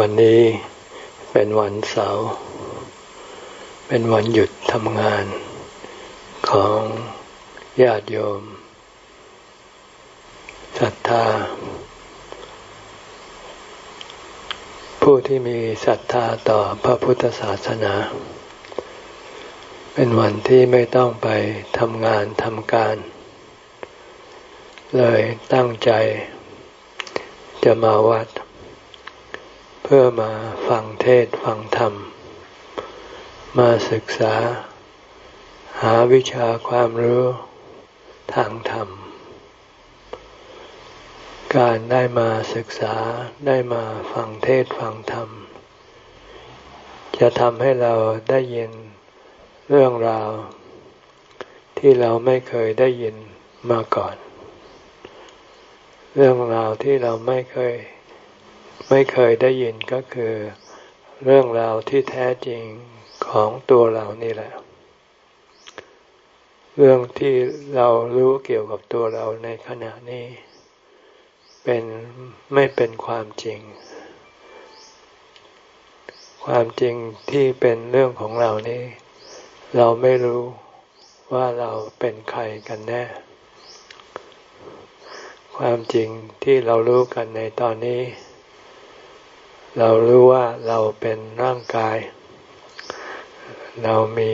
วันนี้เป็นวันเสาร์เป็นวันหยุดทำงานของญาติโยมศรัทธา ผู้ที่มีศรัทธาต่อพระพุทธศาสนา เป็นวันที่ไม่ต้องไปทำงานทำการ เลยตั้งใจจะมาวัด เพื่อมาฟังเทศฟังธรรม มาศึกษา หาวิชาความรู้ทางธรรม การได้มาศึกษาได้มาฟังเทศฟังธรรม จะทำให้เราได้ยินเรื่องราว ที่เราไม่เคยได้ยินมาก่อน เรื่องราวที่เราไม่เคย ไม่เคยได้ยินก็คือ เรื่องราวที่แท้จริงของตัวเรานี่แหละ เรื่องที่เรารู้เกี่ยวกับตัวเราในขณะนี้ เป็นไม่เป็นความจริง ความจริงที่เป็นเรื่องของเรานี่ เราไม่รู้ว่าเราเป็นใครกันแน่ ความจริงที่เรารู้กันในตอนนี้ เรารู้ว่าเราเป็นร่างกาย เรามี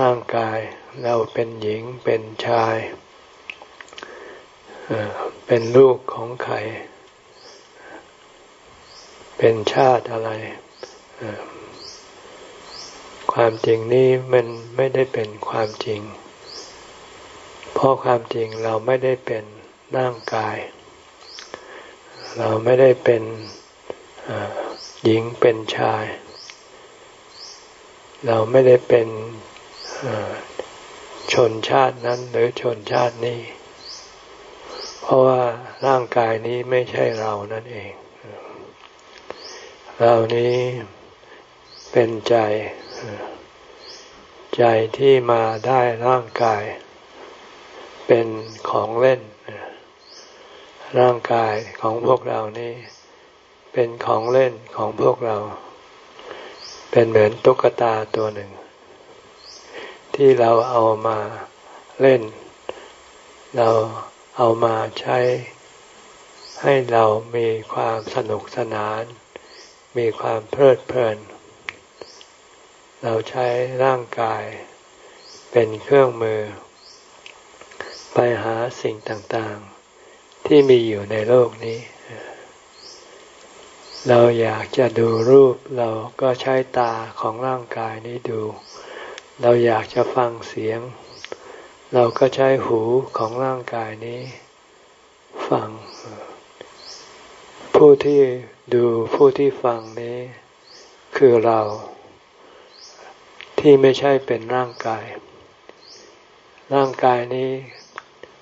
ร่างกาย เราเป็นหญิงเป็นชาย เป็นลูกของใคร เป็นชาติอะไร ความจริงนี้มันไม่ได้เป็นความจริง เพราะความจริงเราไม่ได้เป็นร่างกาย เราไม่ได้เป็น หญิงเป็นชาย เราไม่ได้เป็นชนชาตินั้นหรือชนชาตินี้ เพราะว่าร่างกายนี้ไม่ใช่เรานั่นเอง เรานี้เป็นใจ ใจที่มาได้ร่างกาย เป็นของเล่น ร่างกายของพวกเรานี้ เป็นของเล่นของพวกเรา เป็นเหมือนตุ๊กตาตัวหนึ่ง ที่เราเอามาเล่น เราเอามาใช้ ให้เรามีความสนุกสนาน มีความเพลิดเพลิน เราใช้ร่างกาย เป็นเครื่องมือ ไปหาสิ่งต่างๆ ที่มีอยู่ในโลกนี้ เราอยากจะดูรูปเราก็ใช้ตาของร่างกายนี้ดู เราอยากจะฟังเสียง เราก็ใช้หูของร่างกายนี้ ฟัง ผู้ที่ดูผู้ที่ฟังนี้ คือเรา ที่ไม่ใช่เป็นร่างกาย ร่างกายนี้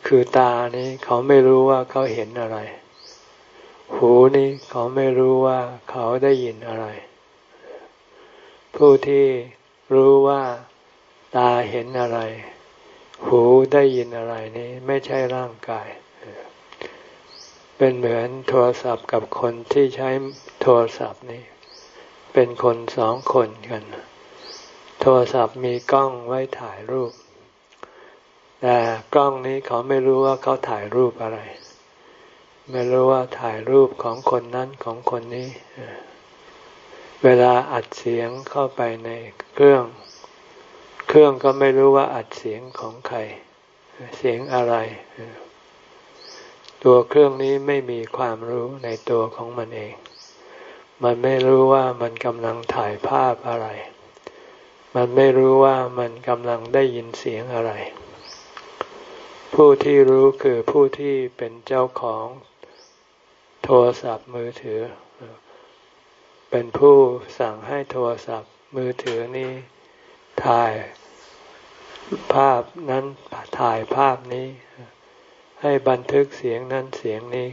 คือตานี้เขาไม่รู้ว่าเขาเห็นอะไร หูนี่เขาไม่รู้ว่าเขาได้ยินอะไร ผู้ที่รู้ว่าตาเห็นอะไร หูได้ยินอะไรนี่ไม่ใช่ร่างกาย เป็นเหมือนโทรศัพท์กับคนที่ใช้โทรศัพท์นี่เป็นคนสองคนกัน โทรศัพท์มีกล้องไว้ถ่ายรูป แต่กล้องนี้เขาไม่รู้ว่าเขาถ่ายรูปอะไร ไม่รู้ว่าถ่ายรูปของคนนั้นของคนนี้ เวลาอัดเสียงเข้าไปในเครื่อง เครื่องก็ไม่รู้ว่าอัดเสียงของใคร เสียงอะไร ตัวเครื่องนี้ไม่มีความรู้ในตัวของมันเอง มันไม่รู้ว่ามันกำลังถ่ายภาพอะไร มันไม่รู้ว่ามันกำลังได้ยินเสียงอะไรผู้ที่รู้คือผู้ที่เป็นเจ้าของ โทรศัพท์มือถือ เป็นผู้สั่งให้โทรศัพท์มือถือนี้ถ่ายภาพนั้นถ่ายภาพนี้ ให้บันทึกเสียงนั้นเสียงนี้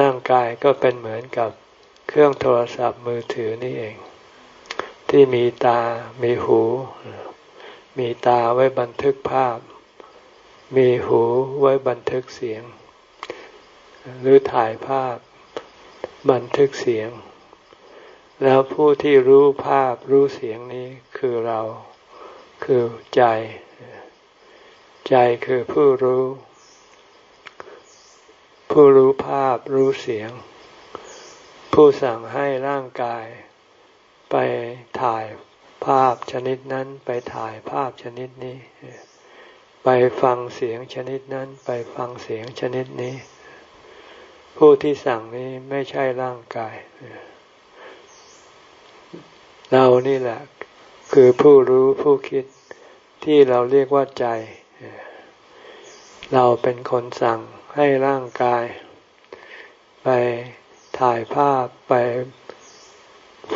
ร่างกายก็เป็นเหมือนกับเครื่องโทรศัพท์มือถือนี่เอง ที่มีตา มีหู มีตาไว้บันทึกภาพ มีหูไว้บันทึกเสียง หรือถ่ายภาพบันทึกเสียง แล้วผู้ที่รู้ภาพรู้เสียงนี้คือเราคือใจ ใจคือผู้รู้ ผู้รู้ภาพรู้เสียง ผู้สั่งให้ร่างกาย ไปถ่ายภาพชนิดนั้น ไปถ่ายภาพชนิดนี้ ไปฟังเสียงชนิดนั้น ไปฟังเสียงชนิดนี้ ผู้ที่สั่งนี้ไม่ใช่ร่างกาย เรานี่แหละ คือผู้รู้ผู้คิดที่เราเรียกว่าใจ เราเป็นคนสั่งให้ร่างกาย ไปถ่ายภาพไป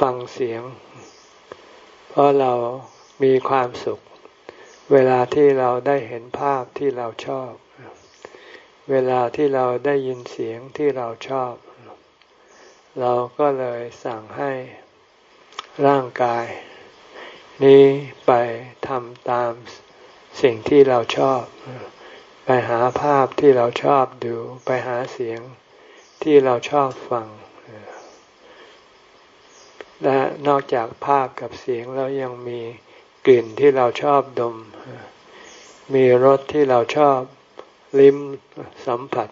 ฟังเสียง เพราะเรามีความสุข เวลาที่เราได้เห็นภาพที่เราชอบ เวลาที่เราได้ยินเสียงที่เราชอบ เราก็เลยสั่งให้ร่างกาย นี้ไปทำตามสิ่งที่เราชอบ ไปหาภาพที่เราชอบดู ไปหาเสียงที่เราชอบฟัง และนอกจากภาพกับเสียงแล้วยังมีกลิ่นที่เราชอบดม มีรสที่เราชอบ ลิ้มสัมผัส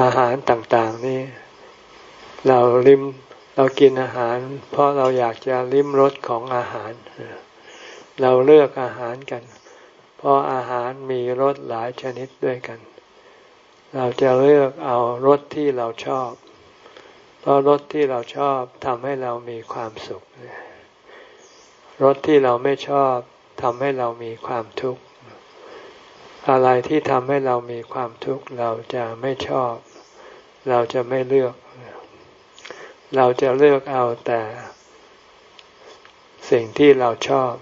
อาหารต่างๆนี่เราลิ้มเรากินอาหาร เพราะเราอยากจะลิ้มรสของอาหาร เราเลือกอาหารกัน เพราะอาหารมีรสหลายชนิดด้วยกัน เราจะเลือกเอารสที่เราชอบ เพราะรสที่เราชอบทำให้เรามีความสุขรสที่เราไม่ชอบทำให้เรามีความทุกข์ อะไรที่ทำให้เรามีความทุกข์เราจะไม่ชอบ เราจะไม่เลือก เราจะเลือกเอาแต่ สิ่งที่เราชอบ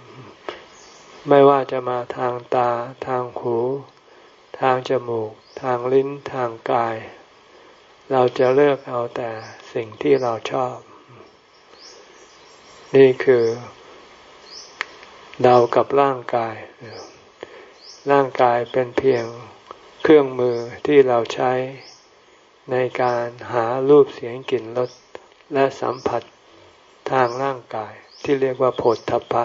ไม่ว่าจะมาทางตา ทางหู ทางจมูก ทางลิ้นทางกาย เราจะเลือกเอาแต่สิ่งที่เราชอบ นี่คือเดากับร่างกาย ร่างกายเป็นเพียงเครื่องมือที่เราใช้ในการหารูปเสียงกลิ่นรสและสัมผัสทางร่างกายที่เรียกว่าโผฏฐัพพะ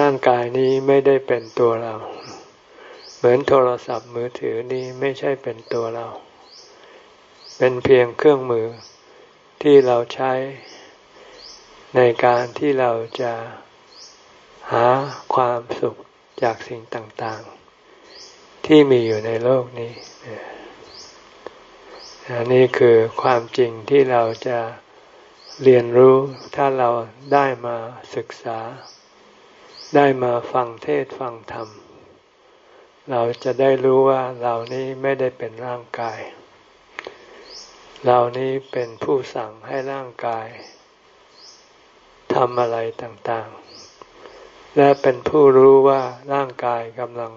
ร่างกายนี้ไม่ได้เป็นตัวเรา เหมือนโทรศัพท์มือถือนี้ไม่ใช่เป็นตัวเรา เป็นเพียงเครื่องมือที่เราใช้ในการที่เราจะ หาความสุขจากสิ่งต่างๆ ที่มีอยู่ในโลกนี้อันนี้คือความจริงที่เราจะเรียนรู้ถ้าเราได้มาศึกษา ได้มาฟังเทศฟังธรรม เราจะได้รู้ว่าเรานี้ไม่ได้เป็นร่างกาย เรานี้เป็นผู้สั่งให้ร่างกายทำอะไรต่างๆ และเป็นผู้รู้ว่าร่างกายกำลัง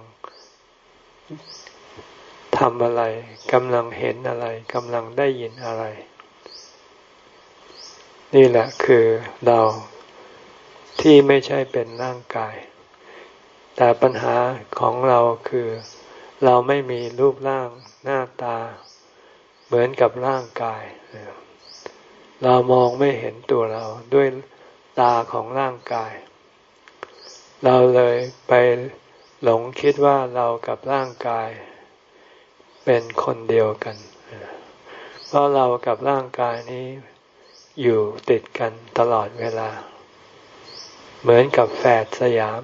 ทำอะไรกำลังเห็นอะไรกำลังได้ยินอะไร นี่แหละคือเราที่ไม่ใช่เป็นร่างกาย แต่ปัญหาของเราคือ เราไม่มีรูปร่างหน้าตา เหมือนกับร่างกาย เรามองไม่เห็นตัวเราด้วยตาของร่างกาย เราเลยไปหลงคิดว่าเรากับร่างกายเป็นคนเดียวกัน เพราะเรากับร่างกายนี้อยู่ติดกันตลอดเวลา เหมือนกับแฝดสยาม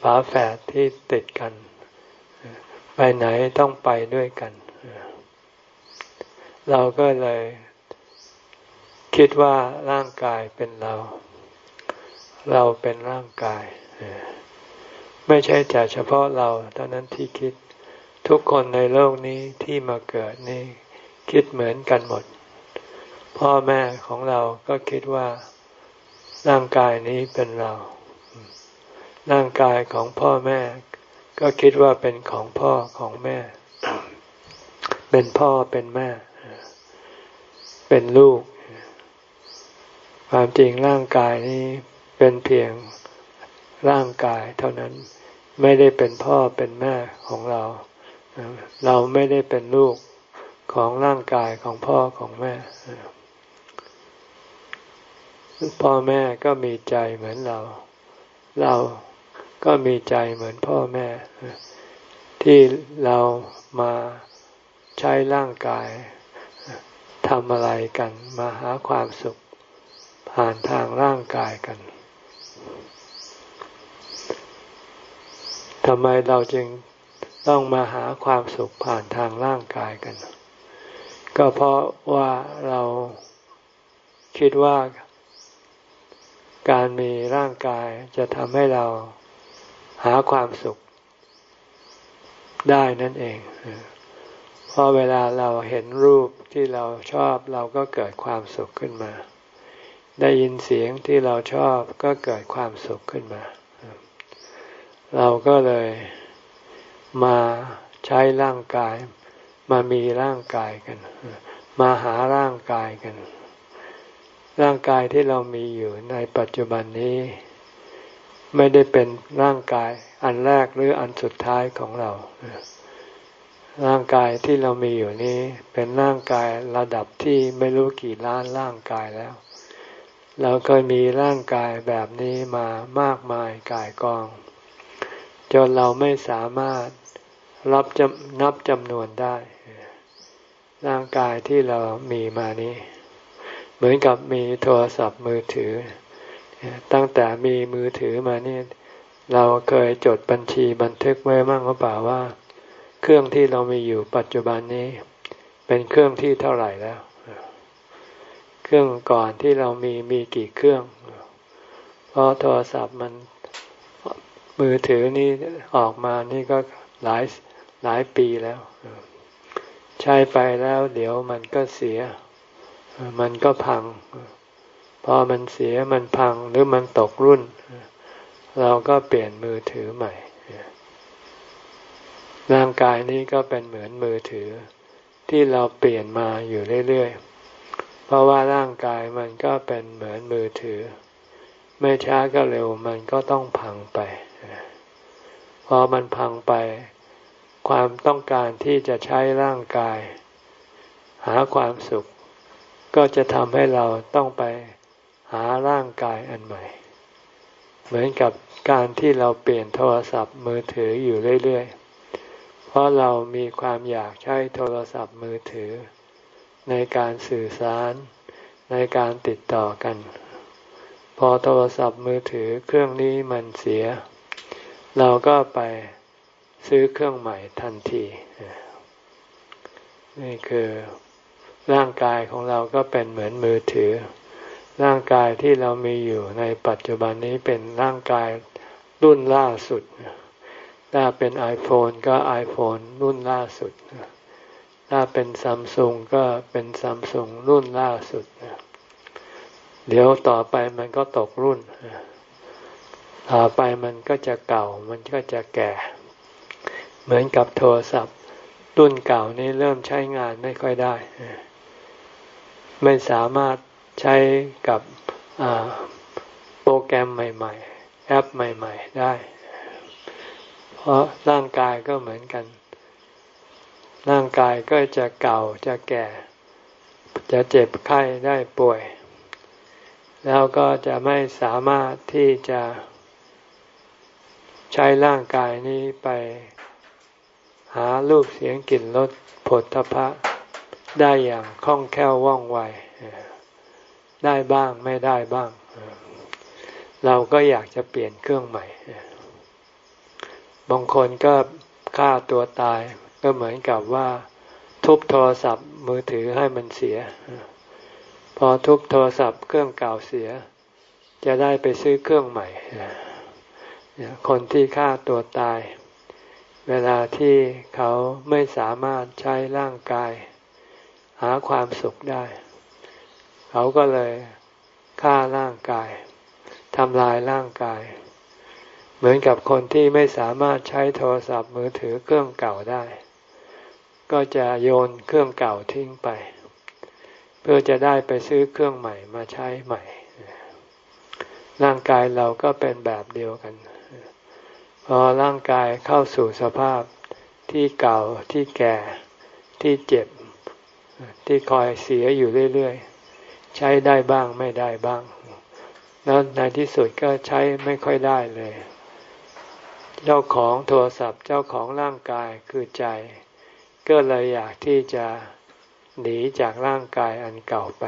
ฝาแฝดที่ติดกัน ไปไหนต้องไปด้วยกัน เราก็เลยคิดว่าร่างกายเป็นเรา เราเป็นร่างกาย ไม่ใช่แต่เฉพาะเราเท่านั้นที่คิด ทุกคนในโลกนี้ที่มาเกิดนี่คิดเหมือนกันหมด พ่อแม่ของเราก็คิดว่า ร่างกายนี้เป็นเรา ร่างกายของพ่อแม่ ก็คิดว่าเป็นของพ่อของแม่ เป็นพ่อเป็นแม่ เป็นลูก ความจริงร่างกายนี้ เป็นเพียงร่างกายเท่านั้นไม่ได้เป็นพ่อเป็นแม่ของเรา เราไม่ได้เป็นลูกของร่างกายของพ่อของแม่ พ่อแม่ก็มีใจเหมือนเรา เราก็มีใจเหมือนพ่อแม่ ที่เรามาใช้ร่างกายทำอะไรกันมาหาความสุขผ่านทางร่างกายกัน ทำไมเราจึงต้องมาหาความสุขผ่านทางร่างกายกัน ก็เพราะว่าเราคิดว่า การมีร่างกายจะทำให้เราหาความสุขได้นั่นเอง เพราะเวลาเราเห็นรูปที่เราชอบเราก็เกิดความสุขขึ้นมา ได้ยินเสียงที่เราชอบก็เกิดความสุขขึ้นมา เราก็เลยมาใช้ร่างกาย มามีร่างกายกัน มาหาร่างกายกัน ร่างกายที่เรามีอยู่ในปัจจุบันนี้ ไม่ได้เป็นร่างกายอันแรกหรืออันสุดท้ายของเรา ร่างกายที่เรามีอยู่นี้ เป็นร่างกายระดับที่ไม่รู้กี่ล้านร่างกายแล้ว เราเคยมีร่างกายแบบนี้มามากมายกายกอง จนเราไม่สามารถรับจนับจำนวนได้ ร่างกายที่เรามีมานี้ เหมือนกับมีโทรศัพท์มือถือ ตั้งแต่มีมือถือมานี่เราเคยจดบัญชีบันทึกไว้มั่งหรือเปล่าว่า เครื่องที่เรามีอยู่ปัจจุบันนี้ เป็นเครื่องที่เท่าไหร่แล้ว เครื่องก่อนที่เรามีมีกี่เครื่อง เพราะโทรศัพท์มัน มือถือนี่ออกมานี่ก็หลายหลายปีแล้ว ใช้ไปแล้ว เดี๋ยวมันก็เสีย มันก็พัง พอมันเสียมันพังหรือมันตกรุ่น เราก็เปลี่ยนมือถือใหม่ ร่างกายนี้ก็เป็นเหมือนมือถือ ที่เราเปลี่ยนมาอยู่เรื่อยๆ เพราะว่าร่างกายมันก็เป็นเหมือนมือถือ ไม่ช้าก็เร็วมันก็ต้องพังไป พอมันพังไป ความต้องการที่จะใช้ร่างกาย หาความสุข ก็จะทำให้เราต้องไปหาร่างกายอันใหม่ เหมือนกับการที่เราเปลี่ยนโทรศัพท์มือถืออยู่เรื่อยๆ เพราะเรามีความอยากใช้โทรศัพท์มือถือ ในการสื่อสารในการติดต่อกัน พอโทรศัพท์มือถือเครื่องนี้มันเสีย เราก็ไปซื้อเครื่องใหม่ทันที นี่คือร่างกายของเราก็เป็นเหมือนมือถือ ร่างกายที่เรามีอยู่ในปัจจุบันนี้เป็นร่างกายรุ่นล่าสุด ถ้าเป็น iPhone ก็ iPhone รุ่นล่าสุด ถ้าเป็นซัมซุงก็เป็นซัมซุงรุ่นล่าสุด เดี๋ยวต่อไปมันก็ตกรุ่น ต่อไปมันก็จะเก่า มันก็จะแก่ เหมือนกับโทรศัพท์รุ่นเก่านี้เริ่มใช้งานไม่ค่อยได้ ไม่สามารถใช้กับโปรแกรมใหม่ ๆ แอปใหม่ ๆ ได้ เพราะร่างกายก็เหมือนกัน ร่างกายก็จะเก่าจะแก่ จะเจ็บไข้ได้ป่วย แล้วก็จะไม่สามารถที่จะ ใช้ร่างกายนี้ไปหารูปเสียงกลิ่นรสผลทพะ ได้อย่างคล่องแคล่วว่องไว ได้บ้างไม่ได้บ้าง เราก็อยากจะเปลี่ยนเครื่องใหม่ บางคนก็ฆ่าตัวตายก็เหมือนกับว่า ทุบโทรศัพท์มือถือให้มันเสีย พอทุบโทรศัพท์เครื่องเก่าเสีย จะได้ไปซื้อเครื่องใหม่ คนที่ฆ่าตัวตาย เวลาที่เขาไม่สามารถใช้ร่างกาย หาความสุขได้ เขาก็เลยฆ่าร่างกายทำลายร่างกาย เหมือนกับคนที่ไม่สามารถใช้โทรศัพท์มือถือเครื่องเก่าได้ ก็จะโยนเครื่องเก่าทิ้งไป เพื่อจะได้ไปซื้อเครื่องใหม่มาใช้ใหม่ ร่างกายเราก็เป็นแบบเดียวกัน พอร่างกายเข้าสู่สภาพที่เก่าที่แก่ที่เจ็บที่คอยเสียอยู่เรื่อยๆ ใช้ได้บ้างไม่ได้บ้าง แล้วในที่สุดก็ใช้ไม่ค่อยได้เลย เจ้าของโทรศัพท์เจ้าของร่างกายคือใจ ก็เลยอยากที่จะหนีจากร่างกายอันเก่าไป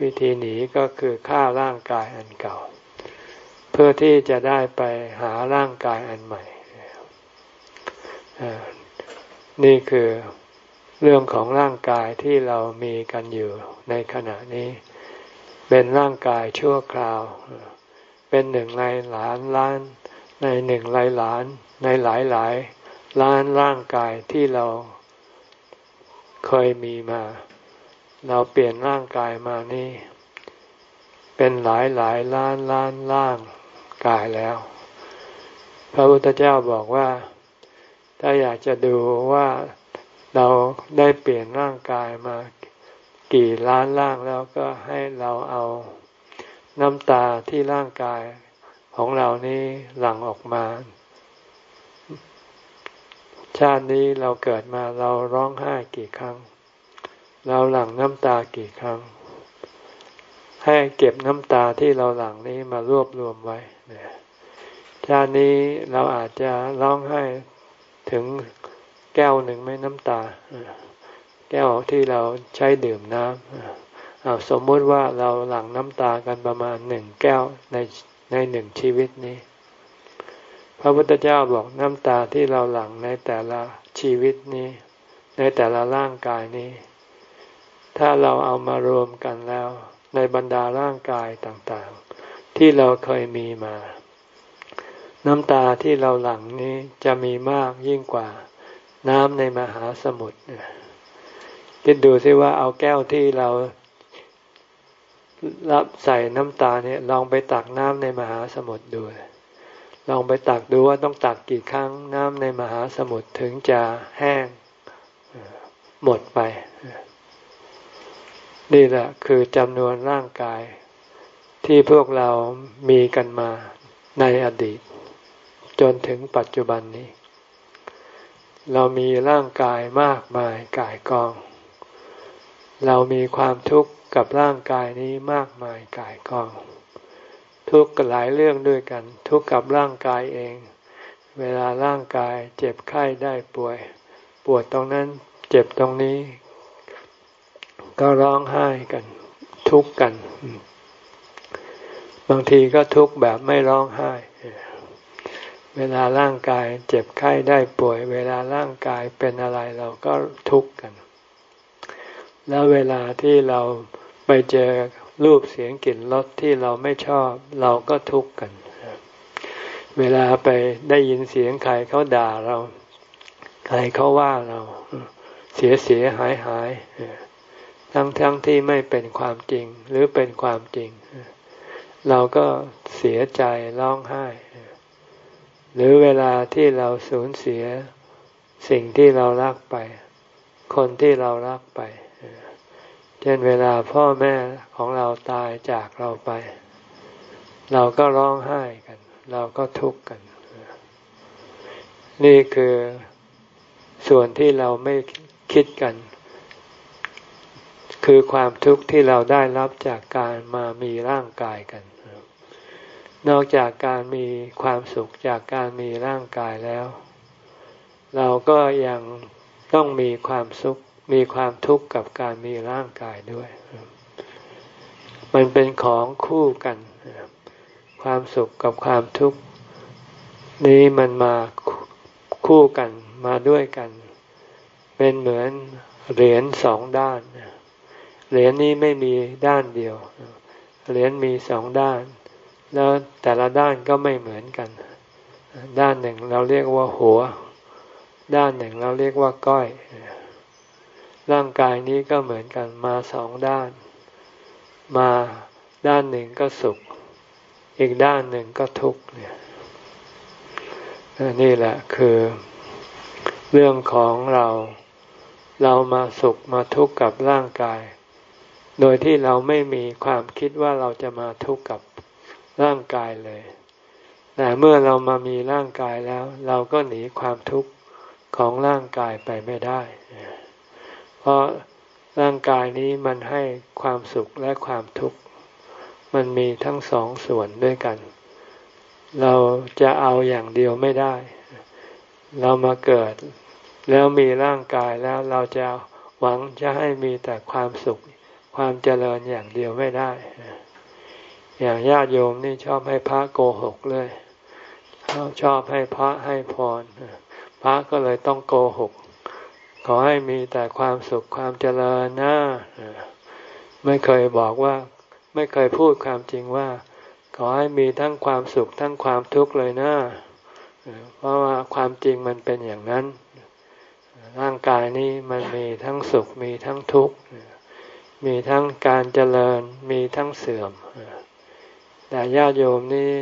วิธีหนีก็คือฆ่าร่างกายอันเก่า เพื่อที่จะได้ไปหาร่างกายอันใหม่ นี่คือเรื่องของร่างกายที่เรามีกันอยู่ในขณะนี้ เป็นร่างกายชั่วคราว เป็นหนึ่งในหลานล้าน ในหนึ่งหลายหลาน ในหลายหลายล้านร่างกายที่เราเคยมีมา เราเปลี่ยนร่างกายมานี่ เป็นหลายหลายล้านล้านล่าง กายแล้ว พระพุทธเจ้าบอกว่า ถ้าอยากจะดูว่าเราได้เปลี่ยนร่างกายมากี่ล้านล่างแล้วก็ให้เราเอาน้ำตาที่ร่างกายของเรานี้หลั่งออกมา ชาตินี้เราเกิดมาเราร้องไห้กี่ครั้ง เราหลั่งน้ำตากี่ครั้ง ให้เก็บน้ำตาที่เราหลั่งนี้มารวบรวมไว้ชาตินี้เราอาจจะร้องไห้ถึงแก้วหนึ่งไม่น้ำตา แก้วที่เราใช้ดื่มน้ำเอาสมมติว่าเราหลั่งน้ำตากันประมาณหนึ่งแก้วในในหนึ่งชีวิตนี้ พระพุทธเจ้าบอกน้ำตาที่เราหลั่งในแต่ละชีวิตนี้ ในแต่ละร่างกายนี้ ถ้าเราเอามารวมกันแล้ว ในบรรดาร่างกายต่างๆ ที่เราเคยมีมา น้ำตาที่เราหลั่งนี้จะมีมากยิ่งกว่า น้ำในมหาสมุทรคิดดูซิว่าเอาแก้วที่เรารับใส่น้ำตาเนี่ยลองไปตักน้ำในมหาสมุทรดู ลองไปตักดูว่าต้องตักกี่ครั้งน้ำในมหาสมุทรถึงจะแห้งหมดไป นี่แหละคือจำนวนร่างกาย ที่พวกเรามีกันมาในอดีต จนถึงปัจจุบันนี้ เรามีร่างกายมากมายกายกอง เรามีความทุกข์กับร่างกายนี้มากมายกายกอง ทุกข์หลายเรื่องด้วยกัน ทุกข์กับร่างกายเอง เวลาร่างกายเจ็บไข้ได้ป่วย ปวดตรงนั้นเจ็บตรงนี้ ก็ร้องไห้กัน ทุกข์กัน บางทีก็ทุกข์แบบไม่ร้องไห้ เวลาร่างกายเจ็บไข้ได้ป่วย เวลาร่างกายเป็นอะไรเราก็ทุกข์กัน แล้วเวลาที่เราไปเจอรูปเสียงกลิ่นรสที่เราไม่ชอบ เราก็ทุกข์กัน เวลาไปได้ยินเสียงใครเขาด่าเรา ใครเขาว่าเรา เสียเสียหายหาย ทั้งทั้งที่ไม่เป็นความจริงหรือเป็นความจริง เราก็เสียใจร้องไห้ หรือเวลาที่เราสูญเสียสิ่งที่เรารักไป คนที่เรารักไป เช่นเวลาพ่อแม่ของเราตายจากเราไป เราก็ร้องไห้กัน เราก็ทุกข์กัน นี่คือส่วนที่เราไม่คิดกัน คือความทุกข์ที่เราได้รับจากการมามีร่างกายกัน นอกจากการมีความสุขจากการมีร่างกายแล้ว เราก็ยังต้องมีความสุขมีความทุกข์กับการมีร่างกายด้วย มันเป็นของคู่กัน ความสุขกับความทุกข์นี้มันมาคู่กันมาด้วยกัน เป็นเหมือนเหรียญสองด้านเเหรียญนี้ไม่มีด้านเดียว เหรียญมีสองด้าน แล้วแต่ละด้านก็ไม่เหมือนกัน ด้านหนึ่งเราเรียกว่าหัว ด้านหนึ่งเราเรียกว่าก้อย ร่างกายนี้ก็เหมือนกันมาสองด้าน มาด้านหนึ่งก็สุข อีกด้านหนึ่งก็ทุกข์เนี่ยนี่แหละคือเรื่องของเราเรามาสุขมาทุกข์กับร่างกาย โดยที่เราไม่มีความคิดว่าเราจะมาทุกข์กับร่างกายเลย แต่เมื่อเรามามีร่างกายแล้ว เราก็หนีความทุกข์ของร่างกายไปไม่ได้ เพราะร่างกายนี้มันให้ความสุขและความทุกข์ มันมีทั้งสองส่วนด้วยกัน เราจะเอาอย่างเดียวไม่ได้ เรามาเกิด แล้วมีร่างกายแล้วเราจะหวังจะให้มีแต่ความสุข ความเจริญอย่างเดียวไม่ได้ อย่างญาติโยมนี่ชอบให้พระโกหกเลยชอบให้พระให้พร พระก็เลยต้องโกหก ขอให้มีแต่ความสุขความเจริญนะไม่เคยบอกว่า ไม่เคยพูดความจริงว่า ขอให้มีทั้งความสุขทั้งความทุกข์เลยนะเพราะว่าความจริงมันเป็นอย่างนั้น ร่างกายนี้มันมีทั้งสุขมีทั้งทุกข์ มีทั้งการเจริญมีทั้งเสื่อม แต่ญาติโยมนี่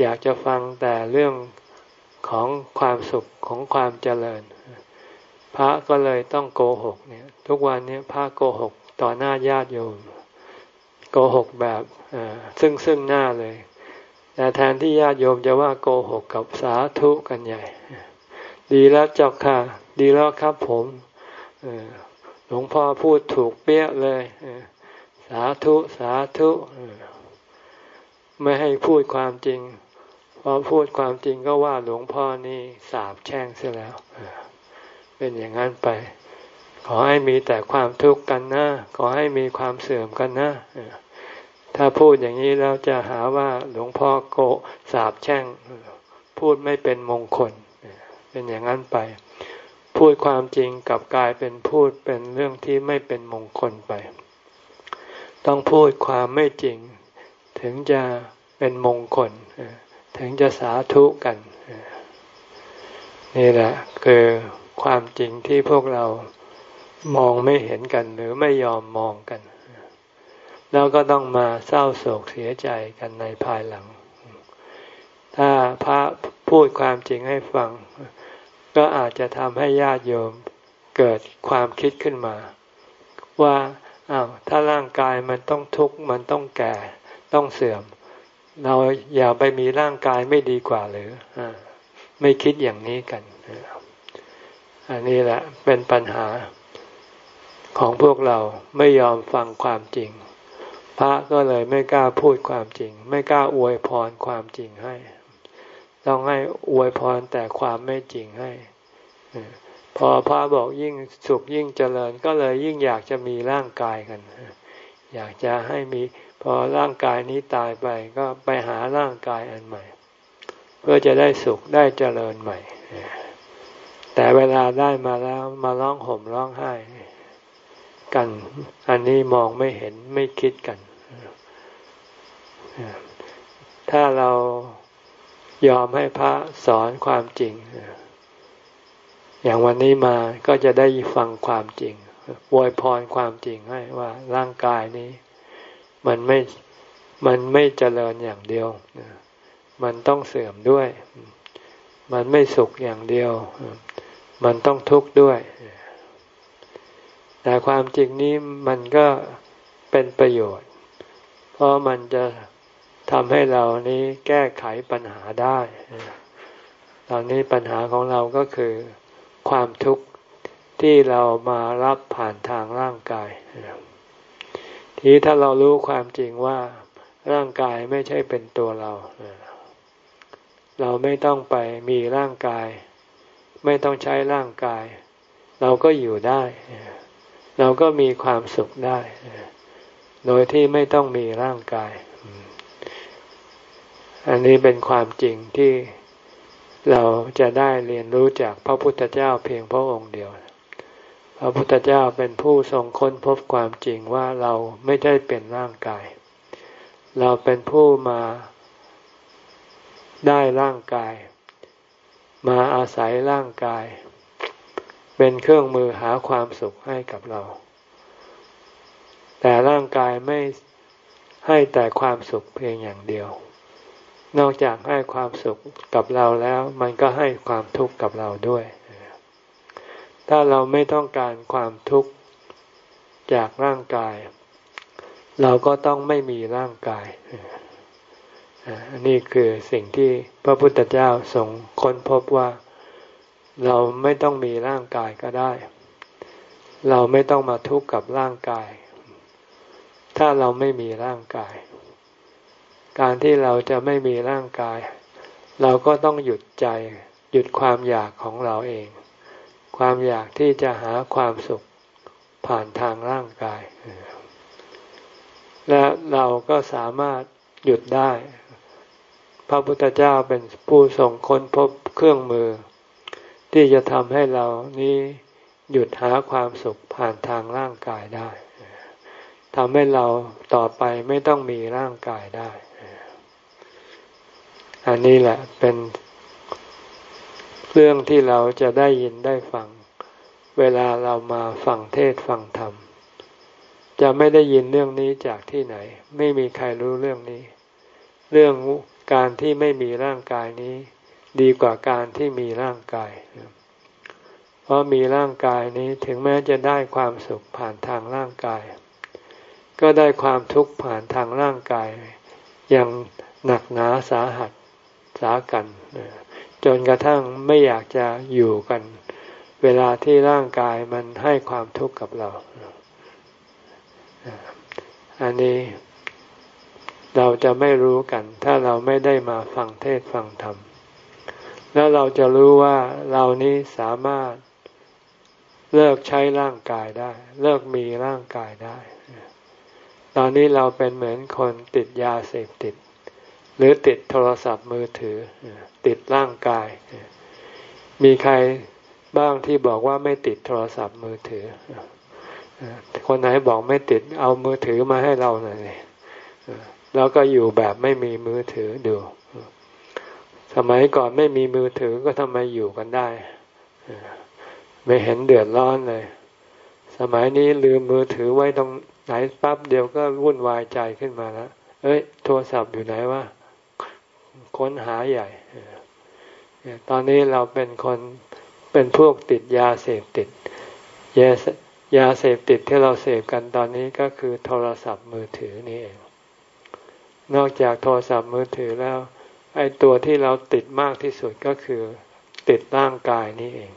อยากจะฟังแต่เรื่องของความสุขของความเจริญ พระก็เลยต้องโกหกเนี่ย ทุกวันนี้พระโกหกต่อหน้าญาติโยม โกหกแบบซึ่งซึ่งหน้าเลย แต่แทนที่ญาติโยมจะว่าโกหกกับสาธุกันใหญ่ ดีแล้วเจ้าค่ะ ดีแล้วครับผม ลวงพ่อพูดถูกเปี้ยเลย สาธุสาธุไม่ให้พูดความจริงพอพูดความจริงก็ว่าหลวงพ่อนี่สาบแช่งเสียแล้ว เป็นอย่างนั้นไป ขอให้มีแต่ความทุกข์กันนะขอให้มีความเสื่อมกันนะถ้าพูดอย่างนี้แล้วจะหาว่าหลวงพ่อโกสาบแช่ง พูดไม่เป็นมงคล เป็นอย่างนั้นไป พูดความจริงกับกลายเป็นพูดเป็นเรื่องที่ไม่เป็นมงคลไป ต้องพูดความไม่จริง ถึงจะเป็นมงคล ถึงจะสาธุกัน นี่แหละคือความจริงที่พวกเรามองไม่เห็นกันหรือไม่ยอมมองกัน แล้วก็ต้องมาเศร้าโศกเสียใจกันในภายหลัง ถ้าพระพูดความจริงให้ฟัง ก็อาจจะทำให้ญาติโยมเกิดความคิดขึ้นมา ว่าอ้าวถ้าร่างกายมันต้องทุกข์มันต้องแก่ต้องเสื่อม เราอย่าไปมีร่างกายไม่ดีกว่าหรือไม่คิดอย่างนี้กัน อันนี้แหละเป็นปัญหาของพวกเราไม่ยอมฟังความจริง พระก็เลยไม่กล้าพูดความจริง ไม่กล้าอวยพรความจริงให้ ต้องให้อวยพรแต่ความไม่จริงให้พอพระบอกยิ่งสุขยิ่งเจริญก็เลยยิ่งอยากจะมีร่างกายกัน อยากจะให้มีพอร่างกายนี้ตายไปก็ไปหาร่างกายอันใหม่ เพื่อจะได้สุขได้เจริญใหม่ แต่เวลาได้มาแล้วมาร้องห่มร้องไห้กัน อันนี้มองไม่เห็นไม่คิดกัน ถ้าเรา ยอมให้พระสอนความจริง อย่างวันนี้มาก็จะได้ฟังความจริงอวยพรความจริงให้ว่าร่างกายนี้ มันไม่มันไม่เจริญอย่างเดียว มันต้องเสื่อมด้วย มันไม่สุขอย่างเดียว มันต้องทุกข์ด้วย แต่ความจริงนี้มันก็เป็นประโยชน์ เพราะมันจะ ทำให้เรานี้แก้ไขปัญหาได้ ตอนนี้ปัญหาของเราก็คือ ความทุกข์ที่เรามารับผ่านทางร่างกาย ทีถ้าเรารู้ความจริงว่าร่างกายไม่ใช่เป็นตัวเรา เราไม่ต้องไปมีร่างกาย ไม่ต้องใช้ร่างกาย เราก็อยู่ได้ เราก็มีความสุขได้ โดยที่ไม่ต้องมีร่างกาย อันนี้เป็นความจริงที่เราจะได้เรียนรู้จากพระพุทธเจ้าเพียงพระองค์เดียว พระพุทธเจ้าเป็นผู้ทรงค้นพบความจริงว่าเราไม่ได้เป็นร่างกาย เราเป็นผู้มาได้ร่างกาย มาอาศัยร่างกาย เป็นเครื่องมือหาความสุขให้กับเรา แต่ร่างกายไม่ให้แต่ความสุขเพียงอย่างเดียว นอกจากให้ความสุขกับเราแล้ว มันก็ให้ความทุกข์กับเราด้วย ถ้าเราไม่ต้องการความทุกข์จากร่างกาย เราก็ต้องไม่มีร่างกายอันนี้คือสิ่งที่พระพุทธเจ้าทรงค้นพบว่าเราไม่ต้องมีร่างกายก็ได้ เราไม่ต้องมาทุกข์กับร่างกาย ถ้าเราไม่มีร่างกาย การที่เราจะไม่มีร่างกาย เราก็ต้องหยุดใจหยุดความอยากของเราเอง ความอยากที่จะหาความสุขผ่านทางร่างกาย และเราก็สามารถหยุดได้ พระพุทธเจ้าเป็นผู้ส่งค้นพบเครื่องมือ ที่จะทำให้เรานี้หยุดหาความสุขผ่านทางร่างกายได้ทำให้เราต่อไปไม่ต้องมีร่างกายได้ อันนี้แหละเป็นเรื่องที่เราจะได้ยินได้ฟัง เวลาเรามาฟังเทศฟังธรรม จะไม่ได้ยินเรื่องนี้จากที่ไหน ไม่มีใครรู้เรื่องนี้ เรื่องการที่ไม่มีร่างกายนี้ ดีกว่าการที่มีร่างกาย เพราะมีร่างกายนี้ถึงแม้จะได้ความสุขผ่านทางร่างกาย ก็ได้ความทุกข์ผ่านทางร่างกายอย่างหนักหนาสาหัส สากัน จนกระทั่งไม่อยากจะอยู่กัน เวลาที่ร่างกายมันให้ความทุกข์กับเรา อันนี้เราจะไม่รู้กัน ถ้าเราไม่ได้มาฟังเทศฟังธรรม แล้วเราจะรู้ว่าเรานี้สามารถเลิกใช้ร่างกายได้ เลิกมีร่างกายได้ ตอนนี้เราเป็นเหมือนคนติดยาเสพติด หรือติดโทรศัพท์มือถือ ติดร่างกาย มีใครบ้างที่บอกว่าไม่ติดโทรศัพท์มือถือ คนไหนบอกไม่ติดเอามือถือมาให้เราหน่อยแล้วก็อยู่แบบไม่มีมือถือดู สมัยก่อนไม่มีมือถือก็ทำไมอยู่กันได้ ไม่เห็นเดือดร้อนเลย สมัยนี้ลืมมือถือไว้ตรงไหนปั๊บเดียวก็วุ่นวายใจขึ้นมาแล้วเอ้ย โทรศัพท์อยู่ไหนวะ ค้นหาใหญ่ ตอนนี้เราเป็นคนเป็นพวกติดยาเสพติดยายาเสพติดที่เราเสพกันตอนนี้ก็คือโทรศัพท์มือถือนี่เอง นอกจากโทรศัพท์มือถือแล้ว ไอ้ตัวที่เราติดมากที่สุดก็คือติดร่างกายนี่เอง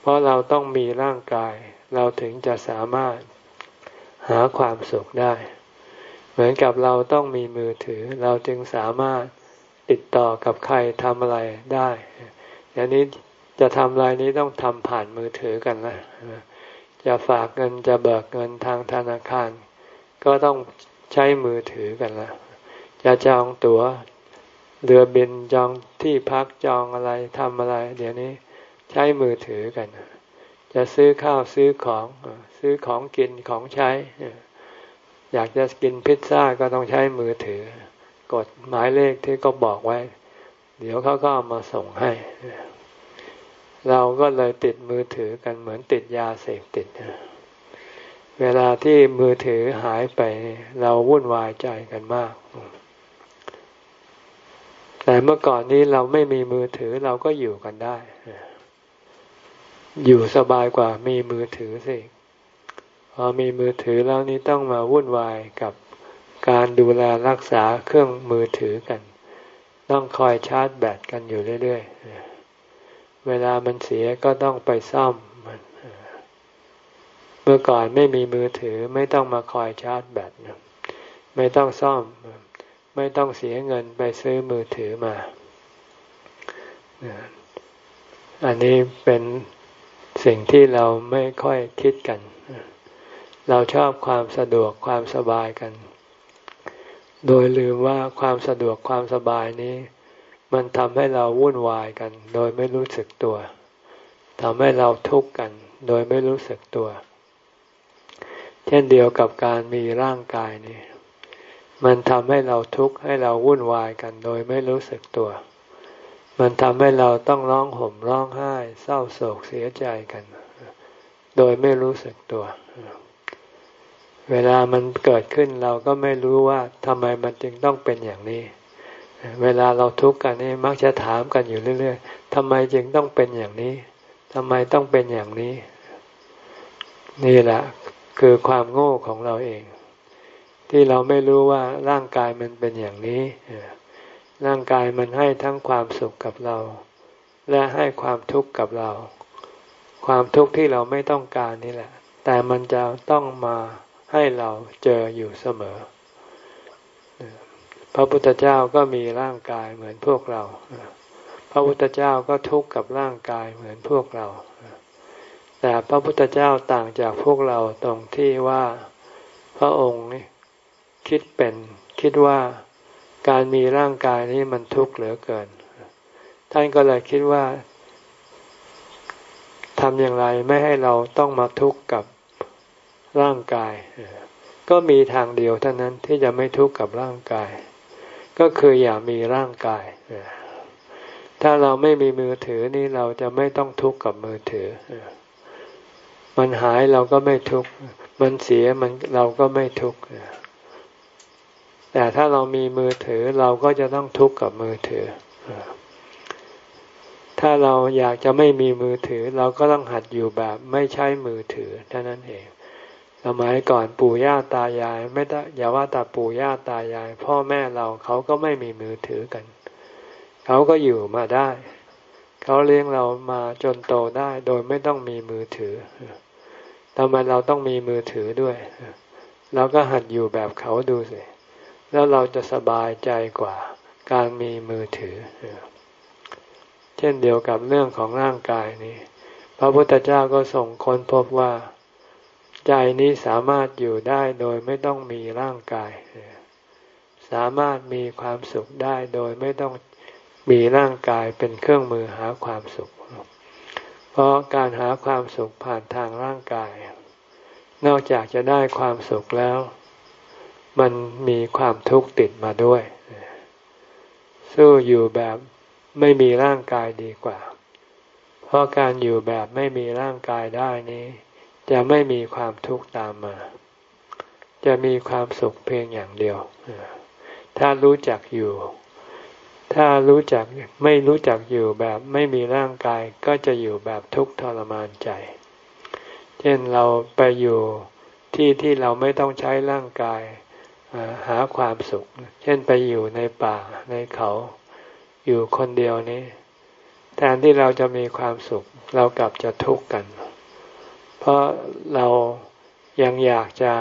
เพราะเราต้องมีร่างกาย เราถึงจะสามารถหาความสุขได้ เหมือนกับเราต้องมีมือถือ เราจึงสามารถติดต่อกับใครทำอะไรได้อย่างนี้จะทำอะไรนี้ต้องทำผ่านมือถือกันนะจะฝากเงินจะเบิกเงินทางธนาคาร ก็ต้องใช้มือถือกันละจะจองตัว๋วเรือบินจองที่พักจองอะไรทำอะไร เดี๋ยวนี้ใช้มือถือกัน จะซื้อข้าวซื้อของซื้อของกินของใช้ อยากจะกินพิซซ่าก็ต้องใช้มือถือ กดหมายเลขที่ก็บอกไว้ เดี๋ยวเขาก็ามาส่งให้ เราก็เลยติดมือถือกันเหมือนติดยาเสพติด เวลาที่มือถือหายไปเราวุ่นวายใจกันมาก แต่เมื่อก่อนนี้เราไม่มีมือถือเราก็อยู่กันได้ อยู่สบายกว่ามีมือถือสิ พอมีมือถือแล้วนี้ต้องมาวุ่นวายกับการดูแลรักษาเครื่องมือถือกัน ต้องคอยชาร์จแบตกันอยู่เรื่อยๆ เวลามันเสียก็ต้องไปซ่อมมันเมื่อก่อนไม่มีมือถือไม่ต้องมาคอยชาร์จแบตไม่ต้องซ่อม ไม่ต้องเสียเงินไปซื้อมือถือมาอันนี้เป็นสิ่งที่เราไม่ค่อยคิดกัน เราชอบความสะดวกความสบายกัน โดยลืมว่าความสะดวกความสบายนี้ มันทำให้เราวุ่นวายกัน โดยไม่รู้สึกตัวทำให้เราทุกข์กัน โดยไม่รู้สึกตัว เช่นเดียวกับการมีร่างกายนี่มันทำให้เราทุกข์ให้เราวุ่นวายกัน โดยไม่รู้สึกตัว มันทำให้เราต้องร้องห่มร้องไห้ เศร้าโศกเสียใจกัน โดยไม่รู้สึกตัว เวลามันเกิดขึ้นเราก็ไม่รู้ว่าทำไมมันจึงต้องเป็นอย่างนี้ เวลาเราทุกข์กันนี่มักจะถามกันอยู่เรื่อยๆทำไมจึงต้องเป็นอย่างนี้ทำไมต้องเป็นอย่างนี้ นี่แหละคือความโง่ของเราเอง ที่เราไม่รู้ว่าร่างกายมันเป็นอย่างนี้ ร่างกายมันให้ทั้งความสุขกับเรา และให้ความทุกข์กับเรา ความทุกข์ที่เราไม่ต้องการนี่แหละ แต่มันจะต้องมา ให้เราเจออยู่เสมอ พระพุทธเจ้าก็มีร่างกายเหมือนพวกเรา พระพุทธเจ้าก็ทุกข์กับร่างกายเหมือนพวกเรา แต่พระพุทธเจ้าต่างจากพวกเราตรงที่ว่าพระองค์คิดเป็นคิดว่าการมีร่างกายนี้มันทุกข์เหลือเกิน ท่านก็เลยคิดว่าทำอย่างไรไม่ให้เราต้องมาทุกข์กับ ร่างกาย ก็มีทางเดียวเท่านั้นที่จะไม่ทุกข์กับร่างกาย ก็คืออย่ามีร่างกาย ถ้าเราไม่มีมือถือนี่เราจะไม่ต้องทุกข์กับมือถือ มันหายเราก็ไม่ทุกข์ มันเสียมันเราก็ไม่ทุกข์แต่ถ้าเรามีมือถือเราก็จะต้องทุกข์กับมือถือ ถ้าเราอยากจะไม่มีมือถือ เราก็ต้องหัดอยู่แบบไม่ใช้มือถือเท่านั้นเอง สมัยก่อนปู่ย่าตายาย ไม่ได้อย่าว่าแต่ปู่ย่าตายาย พ่อแม่เราเขาก็ไม่มีมือถือกัน เขาก็อยู่มาได้ เขาเลี้ยงเรามาจนโตได้โดยไม่ต้องมีมือถือทำไมเราต้องมีมือถือด้วยเราก็หัดอยู่แบบเขาดูสิแล้วเราจะสบายใจกว่าการมีมือถือ เช่นเดียวกับเรื่องของร่างกายนี้ พระพุทธเจ้าก็ส่งค้นพบว่า ใจนี้สามารถอยู่ได้โดยไม่ต้องมีร่างกาย สามารถมีความสุขได้โดยไม่ต้องมีร่างกายเป็นเครื่องมือหาความสุข เพราะการหาความสุขผ่านทางร่างกาย นอกจากจะได้ความสุขแล้ว มันมีความทุกข์ติดมาด้วย สู้อยู่แบบไม่มีร่างกายดีกว่า เพราะการอยู่แบบไม่มีร่างกายได้นี้ จะไม่มีความทุกข์ตามมา จะมีความสุขเพียงอย่างเดียว ถ้ารู้จักอยู่ ถ้ารู้จักไม่รู้จักอยู่แบบไม่มีร่างกายก็จะอยู่แบบทุกข์ทรมานใจ เช่นเราไปอยู่ที่ที่เราไม่ต้องใช้ร่างกายหาความสุข เช่นไปอยู่ในป่าในเขาอยู่คนเดียวนี้ แทนที่เราจะมีความสุข เรากลับจะทุกข์กันเเพราะเรายังอยากจะ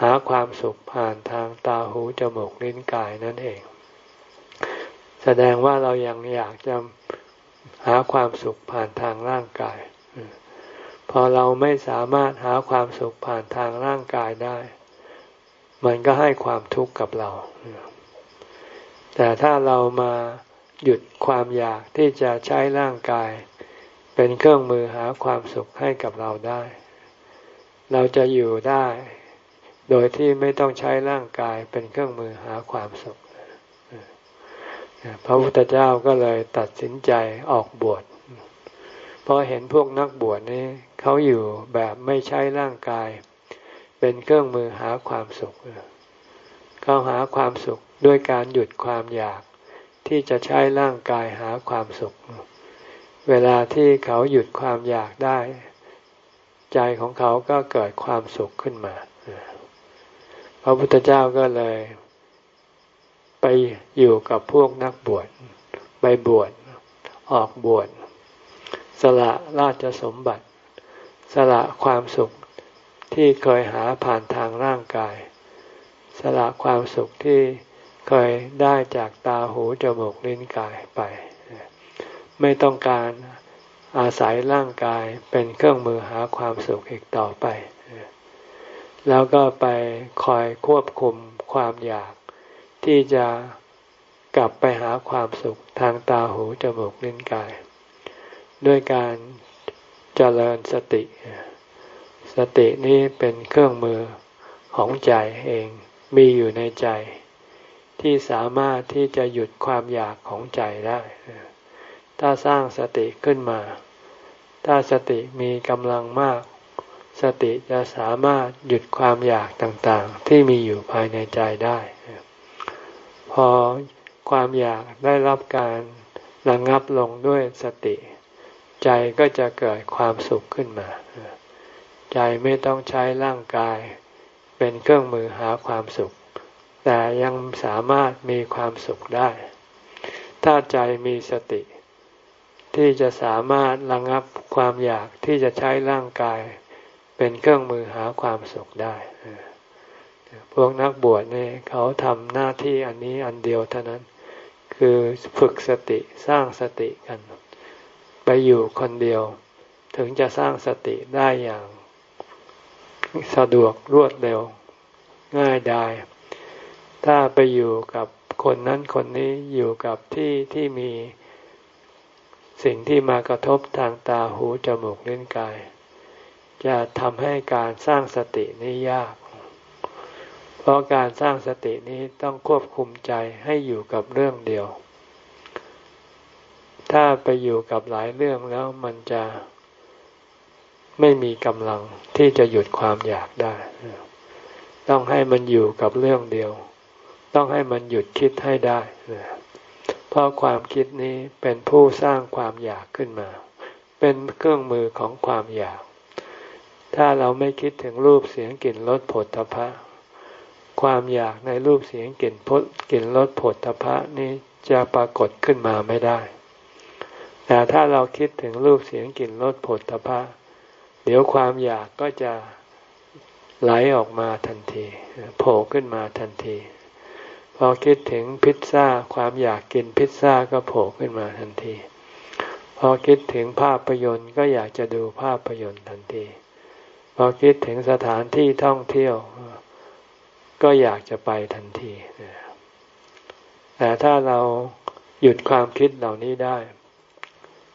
หาความสุขผ่านทางตาหูจมูกลิ้นกายนั่นเอง แสดงว่าเรายังอยากจะหาความสุขผ่านทางร่างกาย พอเราไม่สามารถหาความสุขผ่านทางร่างกายได้ มันก็ให้ความทุกข์กับเรา แต่ถ้าเรามาหยุดความอยากที่จะใช้ร่างกาย เป็นเครื่องมือหาความสุขให้กับเราได้ เราจะอยู่ได้ โดยที่ไม่ต้องใช้ร่างกายเป็นเครื่องมือหาความสุข พระพุทธเจ้าก็เลยตัดสินใจออกบวชเพราะเห็นพวกนักบวชนี้เขาอยู่แบบไม่ใช้ร่างกาย เป็นเครื่องมือหาความสุข เขาหาความสุขด้วยการหยุดความอยากที่จะใช้ร่างกายหาความสุขเเวลาที่เขาหยุดความอยากได้ ใจของเขาก็เกิดความสุขขึ้นมาพระพุทธเจ้าก็เลย ไปอยู่กับพวกนักบวชไปบวชออกบวชสละราชสมบัติ สละความสุขที่เคยหาผ่านทางร่างกาย สละความสุขที่เคยได้จากตาหูจมูกลิ้นกายไป ไม่ต้องการอาศัยร่างกายเป็นเครื่องมือหาความสุขอีกต่อไป แล้วก็ไปคอยควบคุมความอยากที่จะกลับไปหาความสุขทางตาหูจมูกลิ้นกาย ด้วยการเจริญสติ สตินี้เป็นเครื่องมือของใจเองมีอยู่ในใจ ที่สามารถที่จะหยุดความอยากของใจได้ ถ้าสร้างสติขึ้นมา ถ้าสติมีกำลังมาก สติจะสามารถหยุดความอยากต่างๆ ที่มีอยู่ภายในใจได้ พอความอยากได้รับการระงงับลงด้วยสติ ใจก็จะเกิดความสุขขึ้นมา ใจไม่ต้องใช้ร่างกาย เป็นเครื่องมือหาความสุข แต่ยังสามารถมีความสุขได้ ถ้าใจมีสติ ที่จะสามารถระงับความอยากที่จะใช้ร่างกาย เป็นเครื่องมือหาความสุขได้ พวกนักบวชนี่เขาทำหน้าที่อันนี้อันเดียวเท่านั้น คือฝึกสติสร้างสติกัน ไปอยู่คนเดียว ถึงจะสร้างสติได้อย่างสะดวกรวดเร็วง่ายได้ถ้าไปอยู่กับคนนั้นคนนี้อยู่กับที่ที่มี สิ่งที่มากระทบทางตาหูจมูกลิ้นกาย จะทำให้การสร้างสตินี้ยาก เพราะการสร้างสตินี้ต้องควบคุมใจให้อยู่กับเรื่องเดียว ถ้าไปอยู่กับหลายเรื่องแล้วมันจะไม่มีกำลังที่จะหยุดความอยากได้ ต้องให้มันอยู่กับเรื่องเดียว ต้องให้มันหยุดคิดให้ได้ ราะความคิดนี้เป็นผู้สร้างความอยากขึ้นมา เป็นเครื่องมือของความอยาก ถ้าเราไม่คิดถึงรูปเสียงกลิ่นรสผลตภะความอยากในรูปเสียงกลิ่นพกลิ่นรสผลตภะนี้จะปรากฏขึ้นมาไม่ได้ แต่ถ้าเราคิดถึงรูปเสียงกลิ่นรสผลตภะเดี๋ยวความอยากก็จะไหลออกมาทันทีโผล่ขึ้นมาทันที พอคิดถึงพิซซ่าความอยากกินพิซซ่าก็โผล่ขึ้นมาทันที พอคิดถึงภาพยนตร์ก็อยากจะดูภาพยนตร์ทันที พอคิดถึงสถานที่ท่องเที่ยว ก็อยากจะไปทันทีแต่ถ้าเราหยุดความคิดเหล่านี้ได้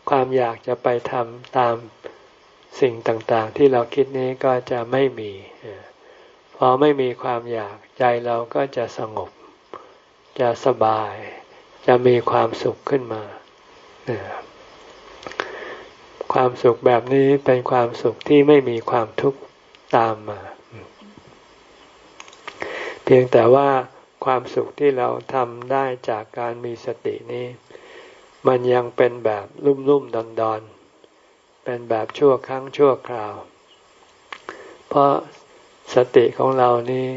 ความอยากจะไปทำตามสิ่งต่างๆ ที่เราคิดนี้ก็จะไม่มี พอไม่มีความอยากใจเราก็จะสงบ จะสบาย จะมีความสุขขึ้นมาความสุขแบบนี้เป็นความสุขที่ไม่มีความทุกข์ตามมา เพียงแต่ว่าความสุขที่เราทำได้จากการมีสตินี้ มันยังเป็นแบบลุ่มๆดอนๆ เป็นแบบชั่วครั้งชั่วคราว เพราะสติของเรานี้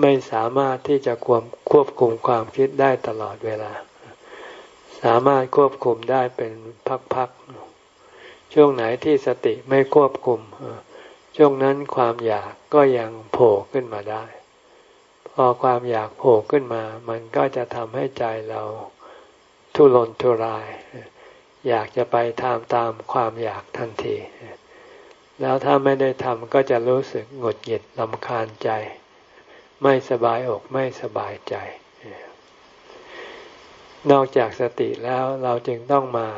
ไม่สามารถที่จะควบควบคุมความคิดได้ตลอดเวลา สามารถควบคุมได้เป็นพักๆ ช่วงไหนที่สติไม่ควบคุม ช่วงนั้นความอยากก็ยังโผล่ขึ้นมาได้ พอความอยากโผล่ขึ้นมา มันก็จะทำให้ใจเราทุรนทุราย อยากจะไปทำตามความอยากทันที แล้วถ้าไม่ได้ทำก็จะรู้สึกหงุดหงิดลำคาญใจ ไม่สบายอกไม่สบายใจ นอกจากสติแล้วเราจึงต้องมา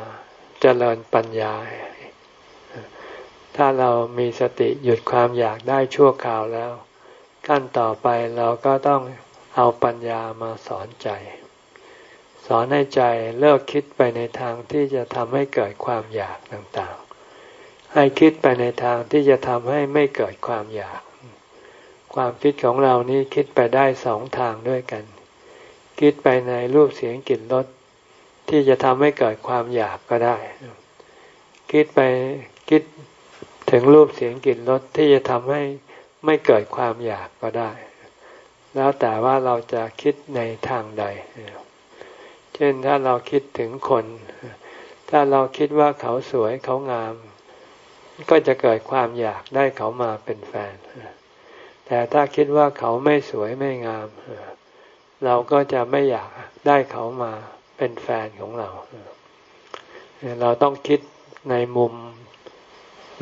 เจริญปัญญา ถ้าเรามีสติหยุดความอยากได้ชั่วคราวแล้ว ขั้นต่อไปเราก็ต้องเอาปัญญามาสอนใจ สอนให้ใจเลิกคิดไปในทางที่จะทำให้เกิดความอยากต่างๆ ให้คิดไปในทางที่จะทำให้ไม่เกิดความอยาก ความคิดของเรานี้คิดไปได้สองทางด้วยกัน คิดไปในรูปเสียงกลิ่นรสที่จะทำให้เกิดความอยากก็ได้ คิดไปคิดถึงรูปเสียงกลิ่นรสที่จะทำให้ไม่เกิดความอยากก็ได้ แล้วแต่ว่าเราจะคิดในทางใด เช่นถ้าเราคิดถึงคน ถ้าเราคิดว่าเขาสวยเขางาม ก็จะเกิดความอยากได้เขามาเป็นแฟน แต่ถ้าคิดว่าเขาไม่สวยไม่งาม เราก็จะไม่อยากได้เขามาเป็นแฟนของเรา เราต้องคิดในมุม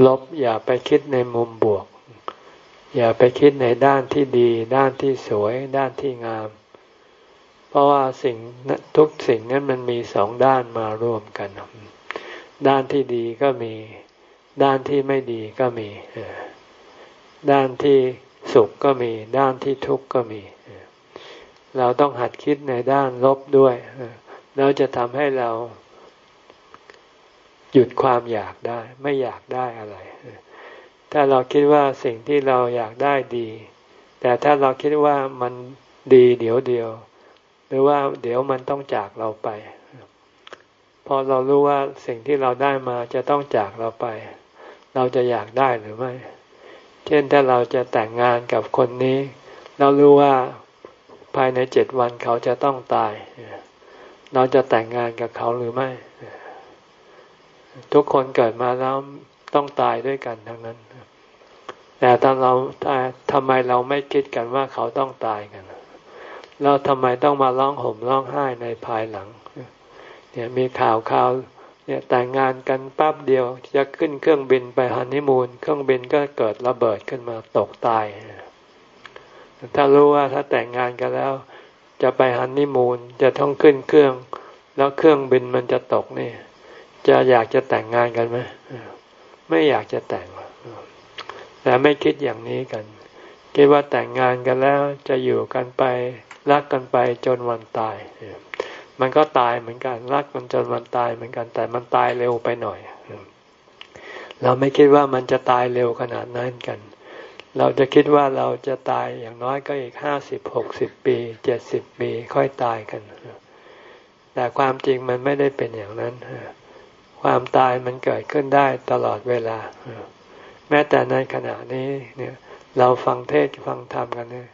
ลบ อย่าไปคิดในมุมบวก อย่าไปคิดในด้านที่ดี ด้านที่สวย ด้านที่งาม เพราะว่าสิ่งทุกสิ่งนั้นมันมีสองด้านมารวมกัน ด้านที่ดีก็มี ด้านที่ไม่ดีก็มี ด้านที่ สุขก็มีด้านที่ทุกข์ก็มี เราต้องหัดคิดในด้านลบด้วยแล้วจะทำให้เรา หยุดความอยากได้ ไม่อยากได้อะไร ถ้าเราคิดว่าสิ่งที่เราอยากได้ดี แต่ถ้าเราคิดว่ามันดีเดี๋ยวเดียว หรือว่าเดี๋ยวมันต้องจากเราไป พอเรารู้ว่าสิ่งที่เราได้มาจะต้องจากเราไป เราจะอยากได้หรือไม่ เช่นถ้าเราจะแต่งงานกับคนนี้ เรารู้ว่าภายในเจ็ดวันเขาจะต้องตาย เราจะแต่งงานกับเขาหรือไม่ ทุกคนเกิดมาแล้วต้องตายด้วยกันทั้งนั้น แต่ตอนเราทำไมเราไม่คิดกันว่าเขาต้องตายกัน เราทำไมต้องมาร้องห่มร้องไห้ในภายหลัง เนี่ยมีข่าวข่าว เนี่ยแต่งงานกันปั๊บเดียวจะขึ้นเครื่องบินไปฮันนีมูนเครื่องบินก็เกิดระเบิดขึ้นมาตกตาย ถ้ารู้ว่าถ้าแต่งงานกันแล้ว จะไปฮันนีมูนจะต้องขึ้นเครื่อง แล้วเครื่องบินมันจะตกนี่จะอยากจะแต่งงานกันไหมไม่อยากจะแต่งแต่ไม่คิดอย่างนี้กัน คิดว่าแต่งงานกันแล้วจะอยู่กันไปรักกันไปจนวันตาย มันก็ตายเหมือนกันรักมันจนวันตายเหมือนกัน แต่มันตายเร็วไปหน่อย เราไม่คิดว่ามันจะตายเร็วขนาดนั้นกัน เราจะคิดว่าเราจะตายอย่างน้อยก็อีกห้าสิบหกสิบปีเจ็ดสิบปีค่อยตายกัน แต่ความจริงมันไม่ได้เป็นอย่างนั้น ความตายมันเกิดขึ้นได้ตลอดเวลา แม้แต่ในขณะนี้เนี่ย เราฟังเทศฟังธรรมกันเนี่ย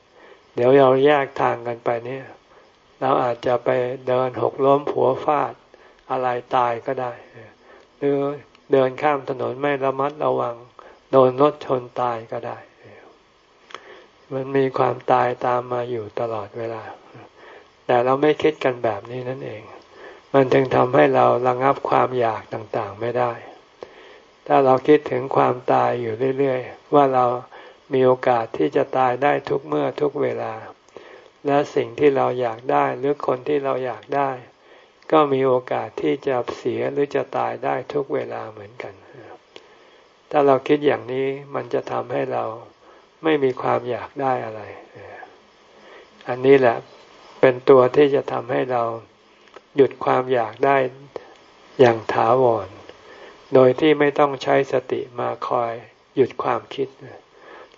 เดี๋ยวเราแยกทางกันไปเนี่ย เราอาจจะไปเดินหกล้มหัวฟาดอะไรตายก็ได้ หรือเดินข้ามถนนไม่ระมัดระวัง โดนรถชนตายก็ได้ มันมีความตายตามมาอยู่ตลอดเวลา แต่เราไม่คิดกันแบบนี้นั่นเอง มันจึงทำให้เราระงับความอยากต่างๆไม่ได้ ถ้าเราคิดถึงความตายอยู่เรื่อย ๆ ว่าเรามีโอกาสที่จะตายได้ทุกเมื่อทุกเวลา และสิ่งที่เราอยากได้หรือคนที่เราอยากได้ ก็มีโอกาสที่จะเสียหรือจะตายได้ทุกเวลาเหมือนกัน ถ้าเราคิดอย่างนี้มันจะทำให้เราไม่มีความอยากได้อะไร อันนี้แหละเป็นตัวที่จะทำให้เราหยุดความอยากได้อย่างถาวร โดยที่ไม่ต้องใช้สติมาคอยหยุดความคิด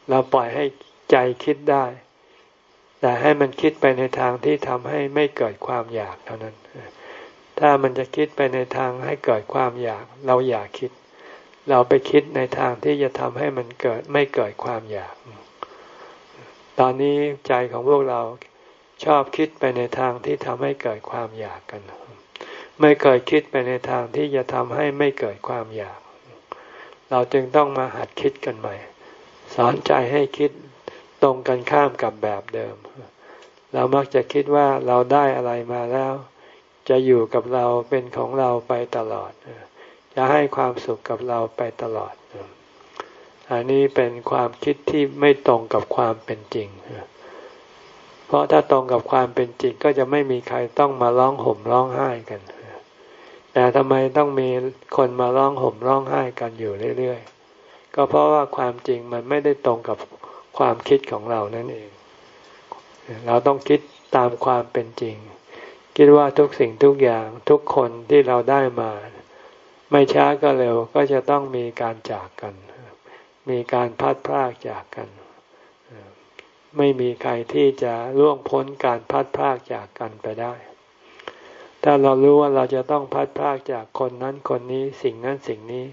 เราปล่อยให้ใจคิดได้ แต่ให้มันคิดไปในทางที่ทำให้ไม่เกิดความอยากเท่านั้น ถ้ามันจะคิดไปในทางให้เกิดความอยาก เราอยากคิด เราไปคิดในทางที่จะทำให้มันเกิดไม่เกิดความอยาก ตอนนี้ใจของพวกเราชอบคิดไปในทางที่ทำให้เกิดความอยากกัน ไม่เคยคิดไปในทางที่จะทำให้ไม่เกิดความอยาก เราจึงต้องมาหัดคิดกันใหม่ สอนใจให้คิด ตรงกันข้ามกับแบบเดิม เรามักจะคิดว่าเราได้อะไรมาแล้ว จะอยู่กับเราเป็นของเราไปตลอด จะให้ความสุขกับเราไปตลอด อันนี้เป็นความคิดที่ไม่ตรงกับความเป็นจริง เพราะถ้าตรงกับความเป็นจริงก็จะไม่มีใครต้องมาร้องห่มร้องไห้กัน แต่ทำไมต้องมีคนมาร้องห่มร้องไห้กันอยู่เรื่อยๆก็เพราะว่าความจริงมันไม่ได้ตรงกับ ความคิดของเรานั่นเอง เราต้องคิดตามความเป็นจริง คิดว่าทุกสิ่งทุกอย่างทุกคนที่เราได้มา ไม่ช้าก็เร็วก็จะต้องมีการจากกัน มีการพัดพรากจากกัน ไม่มีใครที่จะล่วงพ้นการพัดพรากจากกันไปได้ ถ้าเรารู้ว่าเราจะต้องพัดพรากจากคนนั้นคนนี้สิ่งนั้นสิ่งนี้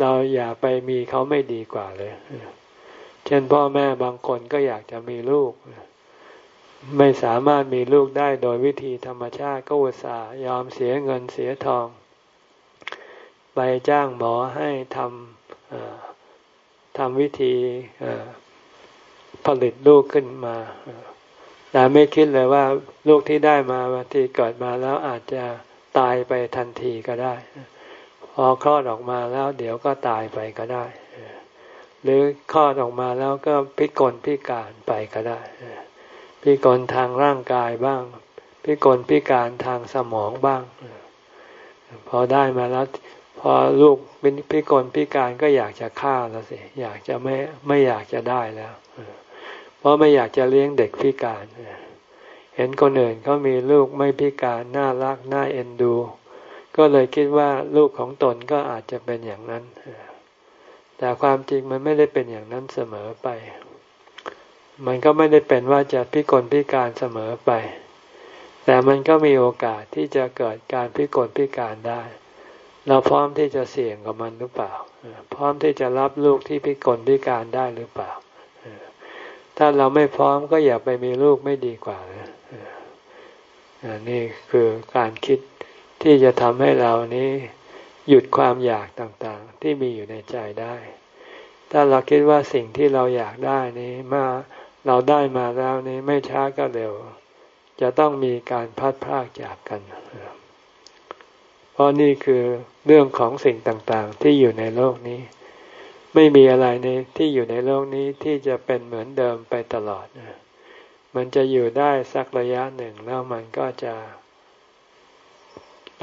เราอย่าไปมีเขาไม่ดีกว่าเลย เช่นพ่อแม่บางคนก็อยากจะมีลูก ไม่สามารถมีลูกได้โดยวิธีธรรมชาติก็อุตส่าห์ยอมเสียเงินเสียทอง ไปจ้างหมอให้ทำทำวิธีผลิตลูกขึ้นมาแต่ไม่คิดเลยว่าลูกที่ได้มาบางทีเกิดมาแล้วอาจจะตายไปทันทีก็ได้ พอคลอดออกมาแล้วเดี๋ยวก็ตายไปก็ได้ หรือคลอดออกมาแล้วก็พิกลพิการไปก็ได้ พิกลทางร่างกายบ้าง พิกลพิการทางสมองบ้าง พอได้มาแล้วพอลูกเป็นพิกลพิการก็อยากจะฆ่าแล้วสิอยากจะไม่ไม่อยากจะได้แล้ว เพราะไม่อยากจะเลี้ยงเด็กพิการ เห็นคนอื่นเขามีลูกไม่พิการน่ารักน่าเอ็นดู ก็เลยคิดว่าลูกของตนก็อาจจะเป็นอย่างนั้น แต่ความจริงมันไม่ได้เป็นอย่างนั้นเสมอไป มันก็ไม่ได้เป็นว่าจะพิกลพิการเสมอไป แต่มันก็มีโอกาสที่จะเกิดการพิกลพิการได้ เราพร้อมที่จะเสี่ยงกับมันหรือเปล่า พร้อมที่จะรับลูกที่พิกลพิการได้หรือเปล่า ถ้าเราไม่พร้อมก็อย่าไปมีลูกไม่ดีกว่านะนี่คือการคิดที่จะทำให้เรานี้ หยุดความอยากต่างๆ ที่มีอยู่ในใจได้ ถ้าเราคิดว่าสิ่งที่เราอยากได้นี้มาเราได้มาแล้วนี้ไม่ช้าก็เร็ว จะต้องมีการพัดพากจากกัน เพราะนี่คือเรื่องของสิ่งต่างๆ ที่อยู่ในโลกนี้ ไม่มีอะไรในที่อยู่ในโลกนี้ที่จะเป็นเหมือนเดิมไปตลอด มันจะอยู่ได้สักระยะหนึ่งแล้วมันก็จะ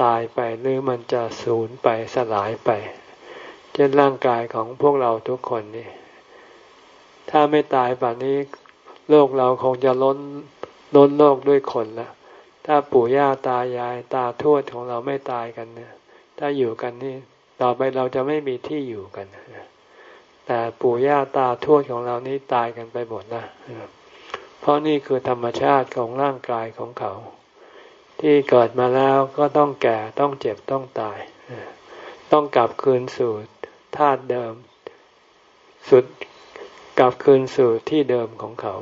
ตายไปหรือมันจะสูญไปสลายไป เช่นร่างกายของพวกเราทุกคนนี่ ถ้าไม่ตายป่านนี้ โลกเราคงจะล้นล้นโลกด้วยคนละถ้าปู่ย่าตายายตาทวดของเราไม่ตายกันเนี่ยถ้าอยู่กันนี่ ต่อไปเราจะไม่มีที่อยู่กันแต่ปู่ย่าตาทวดของเรานี้ตายกันไปหมดนะเพราะนี่คือธรรมชาติของร่างกายของเขา ที่เกิดมาแล้วก็ต้องแก่ต้องเจ็บต้องตาย ต้องกลับคืนสู่ธาตุเดิม สุดกลับคืนสู่ที่เดิมของเขา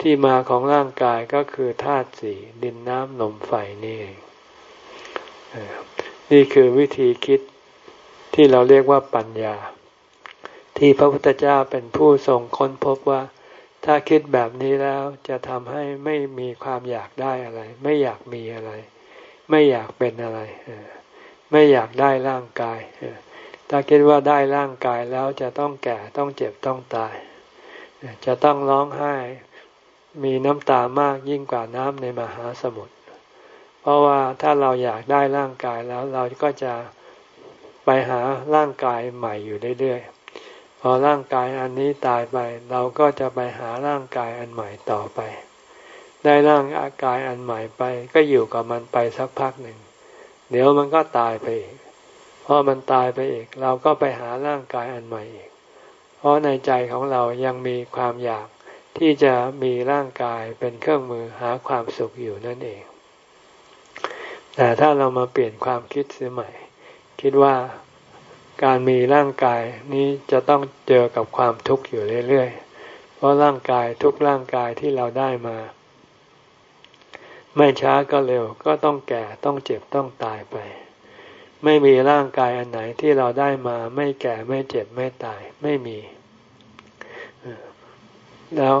ที่มาของร่างกายก็คือธาตุสี่ดินน้ำลมไฟนี่เองนี่คือวิธีคิดที่เราเรียกว่าปัญญา ที่พระพุทธเจ้าเป็นผู้ทรงค้นพบว่า ถ้าคิดแบบนี้แล้วจะทำให้ไม่มีความอยากได้อะไร ไม่อยากมีอะไร ไม่อยากเป็นอะไร ไม่อยากได้ร่างกาย ถ้าคิดว่าได้ร่างกายแล้วจะต้องแก่ต้องเจ็บต้องตาย จะต้องร้องไห้ มีน้ำตามากยิ่งกว่าน้ำในมหาสมุทร เพราะว่าถ้าเราอยากได้ร่างกายแล้วเราก็จะไปหาร่างกายใหม่อยู่เรื่อยๆ พอร่างกายอันนี้ตายไป เราก็จะไปหาร่างกายอันใหม่ต่อไป ได้ร่างกายอันใหม่ไป ก็อยู่กับมันไปสักพักหนึ่ง เดี๋ยวมันก็ตายไปอีกพอมันตายไปอีก เราก็ไปหาร่างกายอันใหม่อีก เพราะในใจของเรายังมีความอยากที่จะมีร่างกายเป็นเครื่องมือหาความสุขอยู่นั่นเอง แต่ถ้าเรามาเปลี่ยนความคิดเสียใหม่ คิดว่า การมีร่างกายนี้จะต้องเจอกับความทุกข์อยู่เรื่อยๆ เพราะร่างกายทุกร่างกายที่เราได้มา ไม่ช้าก็เร็วก็ต้องแก่ต้องเจ็บต้องตายไป ไม่มีร่างกายอันไหนที่เราได้มา ไม่แก่ไม่เจ็บไม่ตายไม่มี แล้ว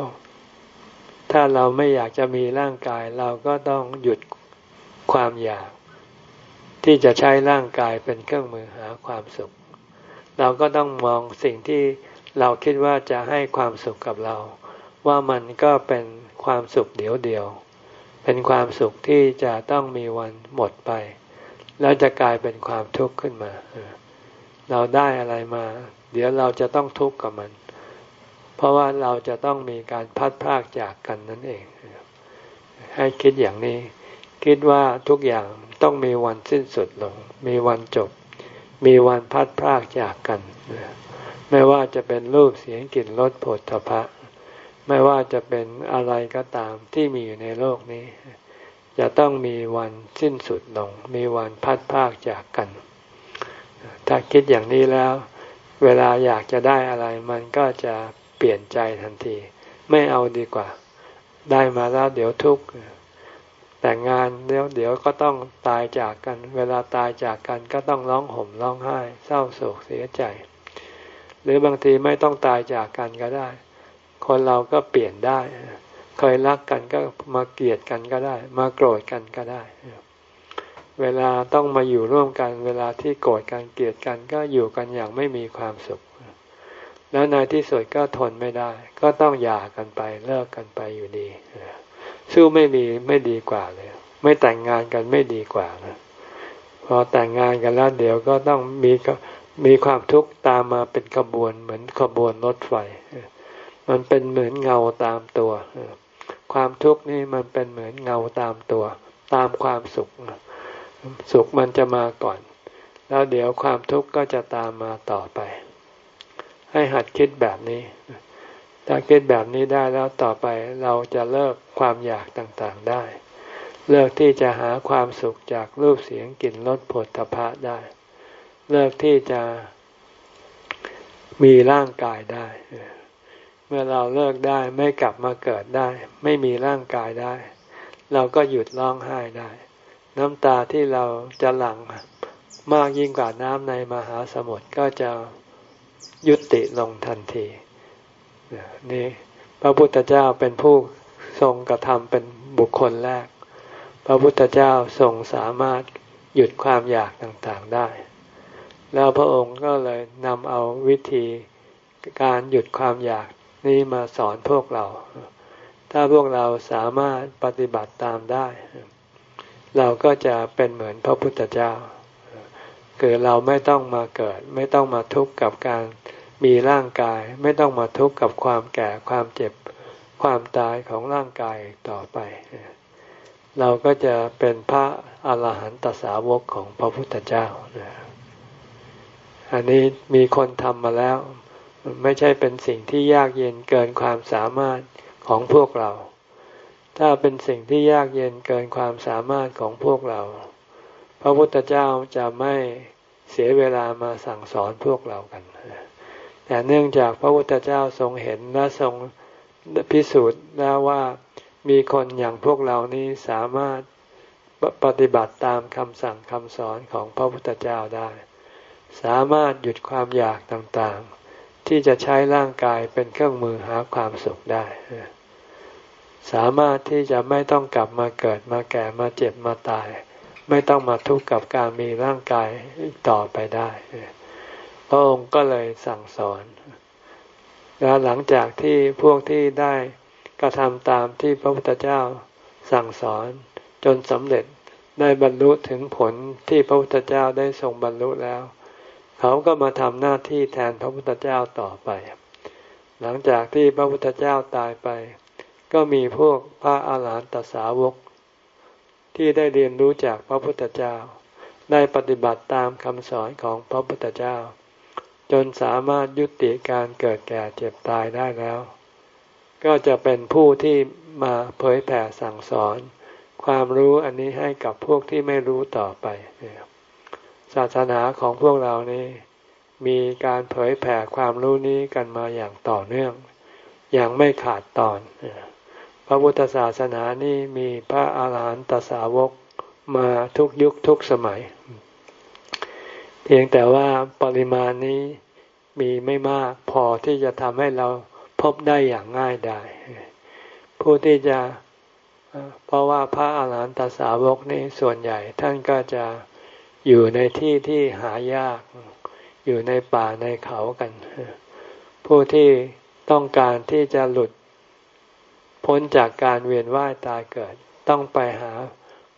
ถ้าเราไม่อยากจะมีร่างกายเราก็ต้องหยุดความอยาก ที่จะใช้ร่างกายเป็นเครื่องมือหาความสุข เราก็ต้องมองสิ่งที่เราคิดว่าจะให้ความสุขกับเรา ว่ามันก็เป็นความสุขเดียวเดียว เป็นความสุขที่จะต้องมีวันหมดไป แล้วจะกลายเป็นความทุกข์ขึ้นมา เราได้อะไรมา เดี๋ยวเราจะต้องทุกข์กับมัน เพราะว่าเราจะต้องมีการพัดพากจากกันนั่นเอง ให้คิดอย่างนี้ คิดว่าทุกอย่างต้องมีวันสิ้นสุดลง มีวันจบ มีวันพัดพรากจากกัน ไม่ว่าจะเป็นรูปเสียงกลิ่นรสผลทพะไม่ว่าจะเป็นอะไรก็ตามที่มีอยู่ในโลกนี้ จะต้องมีวันสิ้นสุดลง มีวันพัดพากจากกัน ถ้าคิดอย่างนี้แล้ว เวลาอยากจะได้อะไร มันก็จะเปลี่ยนใจทันที ไม่เอาดีกว่า ได้มาแล้วเดี๋ยวทุกข์ แต่งงานเดี๋ยวเดี๋ยวก็ต้องตายจากกัน เวลาตายจากกันก็ต้องร้องห่มร้องไห้ เศร้าโศกเสียใจ หรือบางทีไม่ต้องตายจากกันก็ได้ คนเราก็เปลี่ยนได้ เคยรักกันก็มาเกลียดกันก็ได้ มาโกรธกันก็ได้ เวลาต้องมาอยู่ร่วมกัน เวลาที่โกรธกันเกลียดกันก็อยู่กันอย่างไม่มีความสุข แล้วในที่สุดก็ทนไม่ได้ ก็ต้องหย่ากันไปเลิกกันไปอยู่ดี สู้ไม่มีไม่ดีกว่าเลย ไม่แต่งงานกันไม่ดีกว่านะพอแต่งงานกันแล้วเดี๋ยวก็ต้องมีมีความทุกข์ตามมาเป็นขบวนเหมือนขบวนรถไฟ มันเป็นเหมือนเงาตามตัว ความทุกข์นี่มันเป็นเหมือนเงาตามตัว ตามความสุข สุขมันจะมาก่อน แล้วเดี๋ยวความทุกข์ก็จะตามมาต่อไป ให้หัดคิดแบบนี้ ถ้าคิดแบบนี้ได้แล้วต่อไปเราจะเลิกความอยากต่างๆได้ เลิกที่จะหาความสุขจากรูปเสียงกลิ่นรสผลตภะได้ เลิกที่จะมีร่างกายได้ เมื่อเราเลิกได้ไม่กลับมาเกิดได้ ไม่มีร่างกายได้ เราก็หยุดร้องไห้ได้ น้ำตาที่เราจะหลั่งมากยิ่งกว่าน้ำในมหาสมุทรก็จะยุติลงทันที นี่พระพุทธเจ้าเป็นผู้ทรงกระทำเป็นบุคคลแรก พระพุทธเจ้าทรงสามารถหยุดความอยากต่างๆได้ แล้วพระองค์ก็เลยนำเอาวิธีการหยุดความอยากนี้มาสอนพวกเรา ถ้าพวกเราสามารถปฏิบัติตามได้ เราก็จะเป็นเหมือนพระพุทธเจ้า คือเราไม่ต้องมาเกิด ไม่ต้องมาทุกข์กับการ มีร่างกายไม่ต้องมาทุกข์กับความแก่ความเจ็บความตายของร่างกายต่อไป เราก็จะเป็นพระอาหารหันตสาวกของพระพุทธเจ้าอันนี้มีคนทำมาแล้ว ไม่ใช่เป็นสิ่งที่ยากเย็นเกินความสามารถของพวกเรา ถ้าเป็นสิ่งที่ยากเย็นเกินความสามารถของพวกเรา พระพุทธเจ้าจะไม่เสียเวลามาสั่งสอนพวกเรากัน แต่เนื่องจากพระพุทธเจ้าทรงเห็นและทรงพิสูจน์แล้วว่ามีคนอย่างพวกเรานี้สามารถปฏิบัติตามคำสั่งคำสอนของพระพุทธเจ้าได้ สามารถหยุดความอยากต่างๆ ที่จะใช้ร่างกายเป็นเครื่องมือหาความสุขได้ สามารถที่จะไม่ต้องกลับมาเกิดมาแก่มาเจ็บมาตาย ไม่ต้องมาทุกข์กับการมีร่างกายต่อไปได้ พระองค์ก็เลยสั่งสอน แล้วหลังจากที่พวกที่ได้กระทำตามที่พระพุทธเจ้าสั่งสอนจนสำเร็จได้บรรลุถึงผลที่พระพุทธเจ้าได้ทรงบรรลุแล้ว เขาก็มาทำหน้าที่แทนพระพุทธเจ้าต่อไป หลังจากที่พระพุทธเจ้าตายไป ก็มีพวกพระอาหารหันตสาวก ที่ได้เรียนรู้จากพระพุทธเจ้า ได้ปฏิบัติตามคำสอนของพระพุทธเจ้า จนสามารถยุติการเกิดแก่เจ็บตายได้แล้ว ก็จะเป็นผู้ที่มาเผยแผ่สั่งสอน ความรู้อันนี้ให้กับพวกที่ไม่รู้ต่อไป ศาสนาของพวกเรานี้มีการเผยแผ่ความรู้นี้กันมาอย่างต่อเนื่อง อย่างไม่ขาดตอน พระพุทธศาสนานี้มีพระอาหารหันตสาวกมาทุกยุคทุกสมัย พียงแต่ว่าปริมาณนี้มีไม่มากพอที่จะทำให้เราพบได้อย่างง่ายได้ผู้ที่จะเพราะว่าพระอาหารหันตสาวกนี่ส่วนใหญ่ท่านก็จะอยู่ในที่ที่หายาก อยู่ในป่าในเขากัน ผู้ที่ต้องการที่จะหลุดพ้นจากการเวียนว่ายตายเกิด ต้องไปหา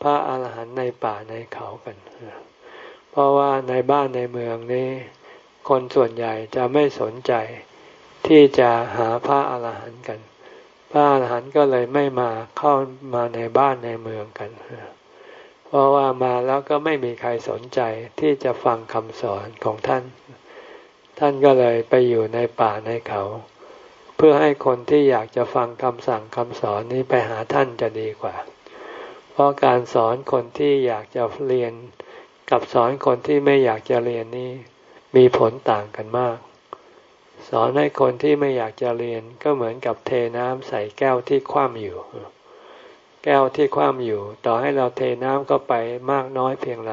พระอาหารหันต์ในป่าในเขากัน เพราะว่าในบ้านในเมืองนี้ คนส่วนใหญ่จะไม่สนใจที่จะหาพระอาหารหันต์กัน พระอาหารหันต์ก็เลยไม่มาเข้ามาในบ้านในเมืองกัน เพราะว่ามาแล้วก็ไม่มีใครสนใจที่จะฟังคำสอนของท่าน ท่านก็เลยไปอยู่ในป่าในเขา เพื่อให้คนที่อยากจะฟังคำสั่งคำสอนนี้ไปหาท่านจะดีกว่า เพราะการสอนคนที่อยากจะเรียน กับสอนคนที่ไม่อยากจะเรียนนี้มีผลต่างกันมาก สอนให้คนที่ไม่อยากจะเรียนก็เหมือนกับเทน้ำใส่แก้วที่คว่ำอยู่ แก้วที่คว่ำอยู่ ต่อให้เราเทน้ำเข้าไปมากน้อยเพียงไร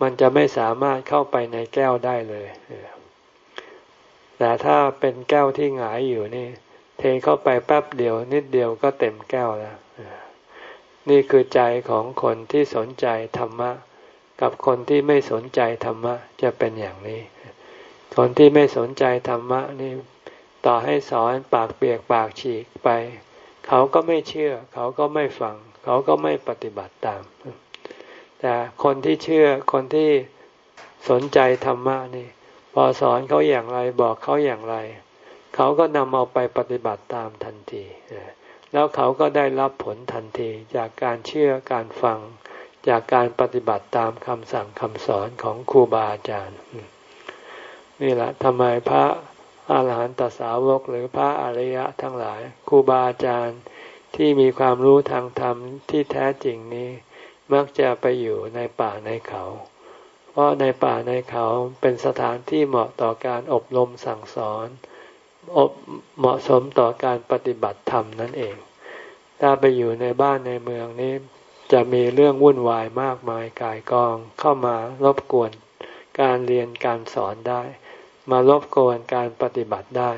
มันจะไม่สามารถเข้าไปในแก้วได้เลยแต่ถ้าเป็นแก้วที่หงายอยู่นี่ เทเข้าไปแป๊บเดียว นิดเดียวก็เต็มแก้วแล้วนี่คือใจของคนที่สนใจธรรมะ กับคนที่ไม่สนใจธรรมะจะเป็นอย่างนี้ คนที่ไม่สนใจธรรมะนี่ต่อให้สอนปากเปียกปากฉีกไป เขาก็ไม่เชื่อ เขาก็ไม่ฟัง เขาก็ไม่ปฏิบัติตาม แต่คนที่เชื่อคนที่สนใจธรรมะนี่ พอสอนเขาอย่างไรบอกเขาอย่างไร เขาก็นำเอาไปปฏิบัติตามทันที แล้วเขาก็ได้รับผลทันทีจากการเชื่อการฟัง จากการปฏิบัติตามคำสั่งคำสอนของครูบาอาจารย์ นี่แหละทำไมพระอาหารหันตสาวกหรือพระอริยะทั้งหลายครูบาอาจารย์ที่มีความรู้ทางธรรมที่แท้จริงนี้ มักจะไปอยู่ในป่าในเขา เพราะในป่าในเขาเป็นสถานที่เหมาะต่อการอบรมสั่งสอน อบเหมาะสมต่อการปฏิบัติธรรมนั่นเอง ถ้าไปอยู่ในบ้านในเมืองนี้ จะมีเรื่องวุ่นวายมากมายกายกองเข้ามารบกวนการเรียนการสอนได้ มารบกวนการปฏิบัติได้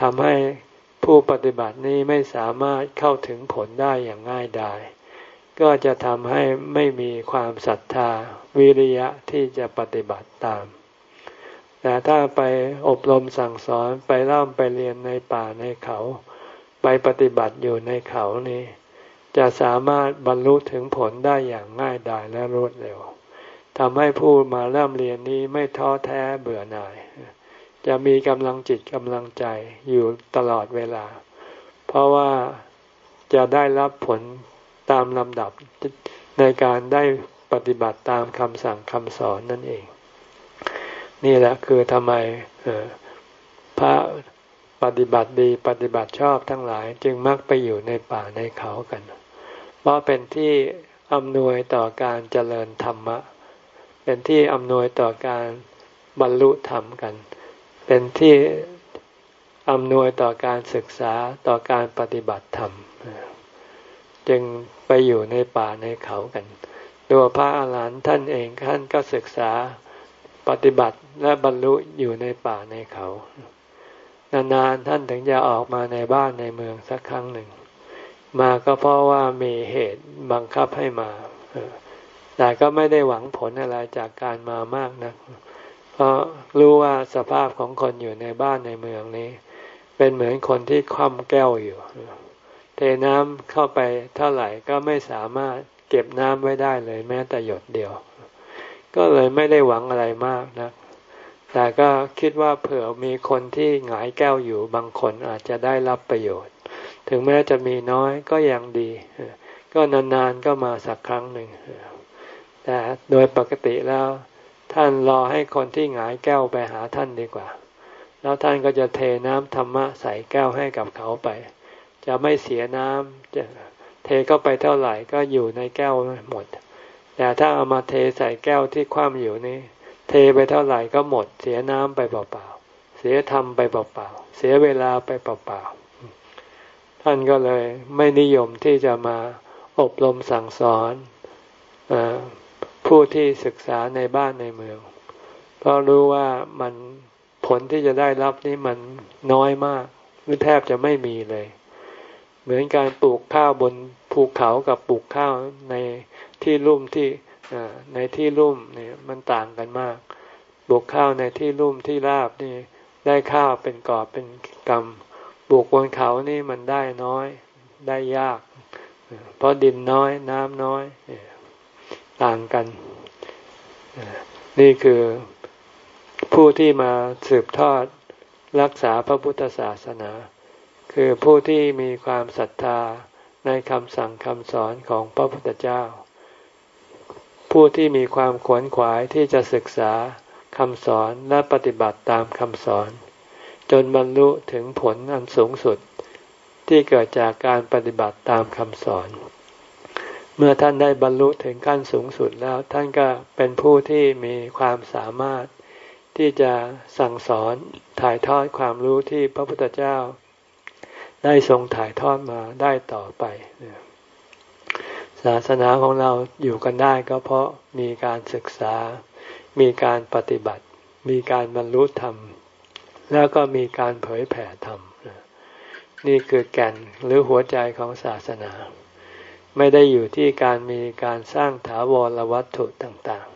ทำให้ผู้ปฏิบัตินี้ไม่สามารถเข้าถึงผลได้อย่างง่ายดาย ก็จะทำให้ไม่มีความศรัทธาวิริยะที่จะปฏิบัติตาม แต่ถ้าไปอบรมสั่งสอนไปเล่าไปเรียนในป่าในเขา ไปปฏิบัติอยู่ในเขานี้ จะสามารถบรรลุถึงผลได้อย่างง่ายดายและรวดเร็วทำให้ผู้มาเริ่มเรียนนี้ไม่ท้อแท้เบื่อหน่าย จะมีกำลังจิตกำลังใจอยู่ตลอดเวลา เพราะว่าจะได้รับผลตามลำดับในการได้ปฏิบัติตามคำสั่งคำสอนนั่นเอง นี่แหละคือทำไมพระปฏิบัติดีปฏิบัติชอบทั้งหลายจึงมักไปอยู่ในป่าในเขากัน เพราะเป็นที่อำนวยต่อการเจริญธรรมะ เป็นที่อำนวยต่อการบรรลุธรรมกัน เป็นที่อำนวยต่อการศึกษาต่อการปฏิบัติธรรม จึงไปอยู่ในป่าในเขากันตัวพระอาหารหันต์ท่านเองท่านก็ศึกษาปฏิบัติและบรรลุอยู่ในป่าในเขา นานๆท่านถึงจะออกมาในบ้านในเมืองสักครั้งหนึ่ง มาก็เพราะว่ามีเหตุบังคับให้มาแต่ก็ไม่ได้หวังผลอะไรจากการมามากนะเพราะรู้ว่าสภาพของคนอยู่ในบ้านในเมืองนี้ เป็นเหมือนคนที่คว่ำแก้วอยู่ เทน้ำเข้าไปเท่าไหร่ก็ไม่สามารถเก็บน้ำไว้ได้เลยแม้แต่หยดเดียว ก็เลยไม่ได้หวังอะไรมากนะแต่ก็คิดว่าเผื่อมีคนที่หงายแก้วอยู่บางคนอาจจะได้รับประโยชน์ ถึงแม้จะมีน้อยก็ยังดี ก็นานๆก็มาสักครั้งหนึ่ง แต่โดยปกติแล้ว ท่านรอให้คนที่หงายแก้วไปหาท่านดีกว่า แล้วท่านก็จะเทน้ำธรรมะใส่แก้วให้กับเขาไป จะไม่เสียน้ำจะเทเข้าไปเท่าไหร่ก็อยู่ในแก้วหมด แต่ถ้าเอามาเทใส่แก้วที่คว่ำอยู่นี่ เทไปเท่าไหร่ก็หมด เสียน้ำไปเปล่าๆ เสียธรรมไปเปล่าๆ เสียเวลาไปเปล่าๆ ท่านก็เลยไม่นิยมที่จะมาอบรมสั่งสอนอผู้ที่ศึกษาในบ้านในเมือง เพราะรู้ว่ามันผลที่จะได้รับนี่มันน้อยมากหรือแทบจะไม่มีเลย เหมือนการปลูกข้าวบนภูเขากับปลูกข้าวในที่ลุ่มที่ในที่ลุ่มเนี่ยมันต่างกันมาก ปลูกข้าวในที่ลุ่มที่ราบนี่ได้ข้าวเป็นกอบเป็นกำ ปลูกบนเขานี่มันได้น้อยได้ยาก เพราะดินน้อยน้ำน้อย ต่างกัน นี่คือผู้ที่มาสืบทอดรักษาพระพุทธศาสนา คือผู้ที่มีความศรัทธาในคำสั่งคำสอนของพระพุทธเจ้า ผู้ที่มีความขวนขวายที่จะศึกษาคำสอนและปฏิบัติตามคำสอน จนบรรลุถึงผลอันสูงสุดที่เกิดจากการปฏิบัติตามคำสอน เมื่อท่านได้บรรลุถึงขั้นสูงสุดแล้วท่านก็เป็นผู้ที่มีความสามารถที่จะสั่งสอนถ่ายทอดความรู้ที่พระพุทธเจ้า ได้ทรงถ่ายทอดมาได้ต่อไปศาสนาของเราอยู่กันได้ก็เพราะมีการศึกษา มีการปฏิบัติ มีการบรรลุธรรม แล้วก็มีการเผยแผ่ธรรม นี่คือแก่นหรือหัวใจของศาสนา ไม่ได้อยู่ที่การมีการสร้างถาวรวัตถุต่าง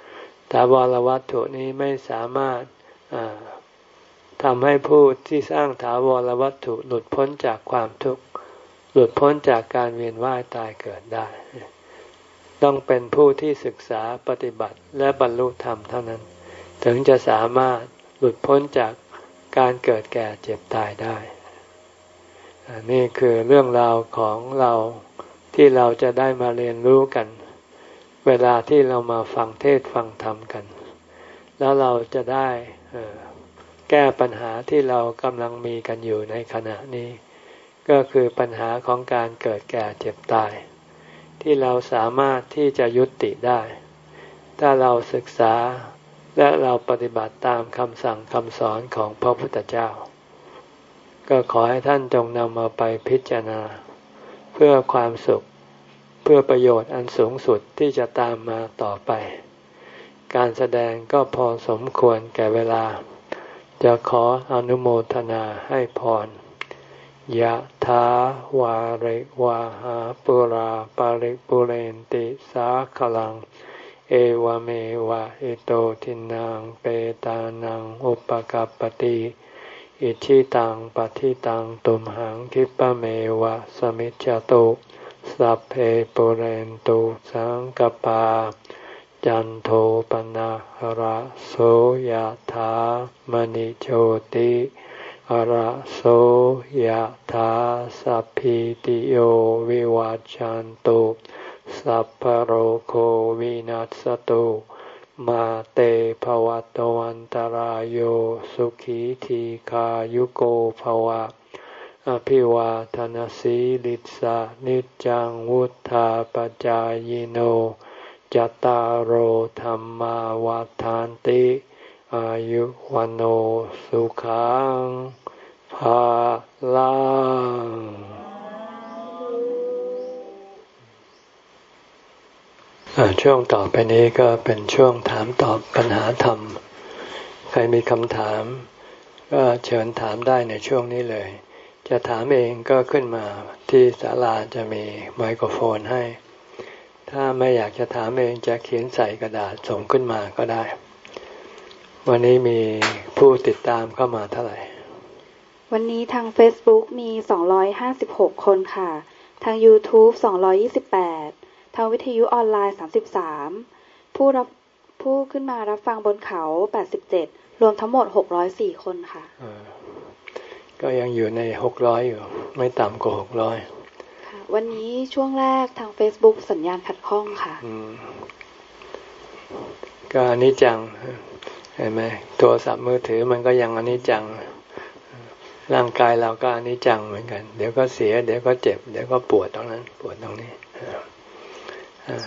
ๆ ถาวรวัตถุนี้ไม่สามารถทำให้ผู้ที่สร้างถาวรวัตถุหลุดพ้นจากความทุกข์หลุดพ้นจากการเวียนว่ายตายเกิดได้ ต้องเป็นผู้ที่ศึกษาปฏิบัติและบรรลุธรรมเท่านั้น ถึงจะสามารถหลุดพ้นจาก การเกิดแก่เจ็บตายได้นี่คือเรื่องราวของเราที่เราจะได้มาเรียนรู้กัน เวลาที่เรามาฟังเทศฟังธรรมกัน แล้วเราจะได้แก้ปัญหาที่เรากำลังมีกันอยู่ในขณะนี้ ก็คือปัญหาของการเกิดแก่เจ็บตาย ที่เราสามารถที่จะยุติได้ ถ้าเราศึกษา และเราปฏิบัติตามคำสั่งคำสอนของพระพุทธเจ้า ก็ขอให้ท่านจงนำมาไปพิจารณา เพื่อความสุขเพื่อประโยชน์อันสูงสุดที่จะตามมาต่อไป การแสดงก็พอสมควรแก่เวลา จะขออนุโมทนาให้พรยะถาวาริวาหาปุราปาริปุเรนติสาขลัง เอวเมวะอิโตทินังเปตานังอุปกัปติอิชิตังปฏิตังตุมหังคิปะเมวะสมิจจตุสัพเพปุเรนตุสังกปา จันโทปนะหระโสยธามณิโชติหระโสยธาสัพพิติโยวิวัจจันตุ สัพพโรโควินัสตุมาเตภวัตวันตารโยสุขีทีขายุโกภวะ อภิวาทนสีลิสานิจังวุธาปจายโนจตารโหธรรมาวาทานติ อายุวันโอสุขังภาลัง ช่วงต่อไปนี้ก็เป็นช่วงถามตอบปัญหาธรรม ใครมีคำถาม ก็เชิญถามได้ในช่วงนี้เลย จะถามเองก็ขึ้นมาที่ศาลาจะมีไมโครโฟนให้ ถ้าไม่อยากจะถามเองจะเขียนใส่กระดาษส่งขึ้นมาก็ได้ วันนี้มีผู้ติดตามเข้ามาเท่าไหร่ วันนี้ทาง Facebook มี 256 คนค่ะ ทาง YouTube 228 ทางวิทยุออนไลน์ 33 ผู้รับผู้ขึ้นมารับฟังบนเขา 87 รวมทั้งหมด 604 คนค่ะ ก็ยังอยู่ใน 600 อยู่ ไม่ต่ำกว่า 600 ค่ะ วันนี้ช่วงแรกทาง Facebook สัญญาณขัดข้องค่ะก็อนิจจังเห็นไหมโทรศัพท์มือถือมันก็ยังอนิจจัง ร่างกายเราก็อนิจจังเหมือนกัน เดี๋ยวก็เสีย เดี๋ยวก็เจ็บ เดี๋ยวก็ปวดตรงนั้น ปวดตรงนี้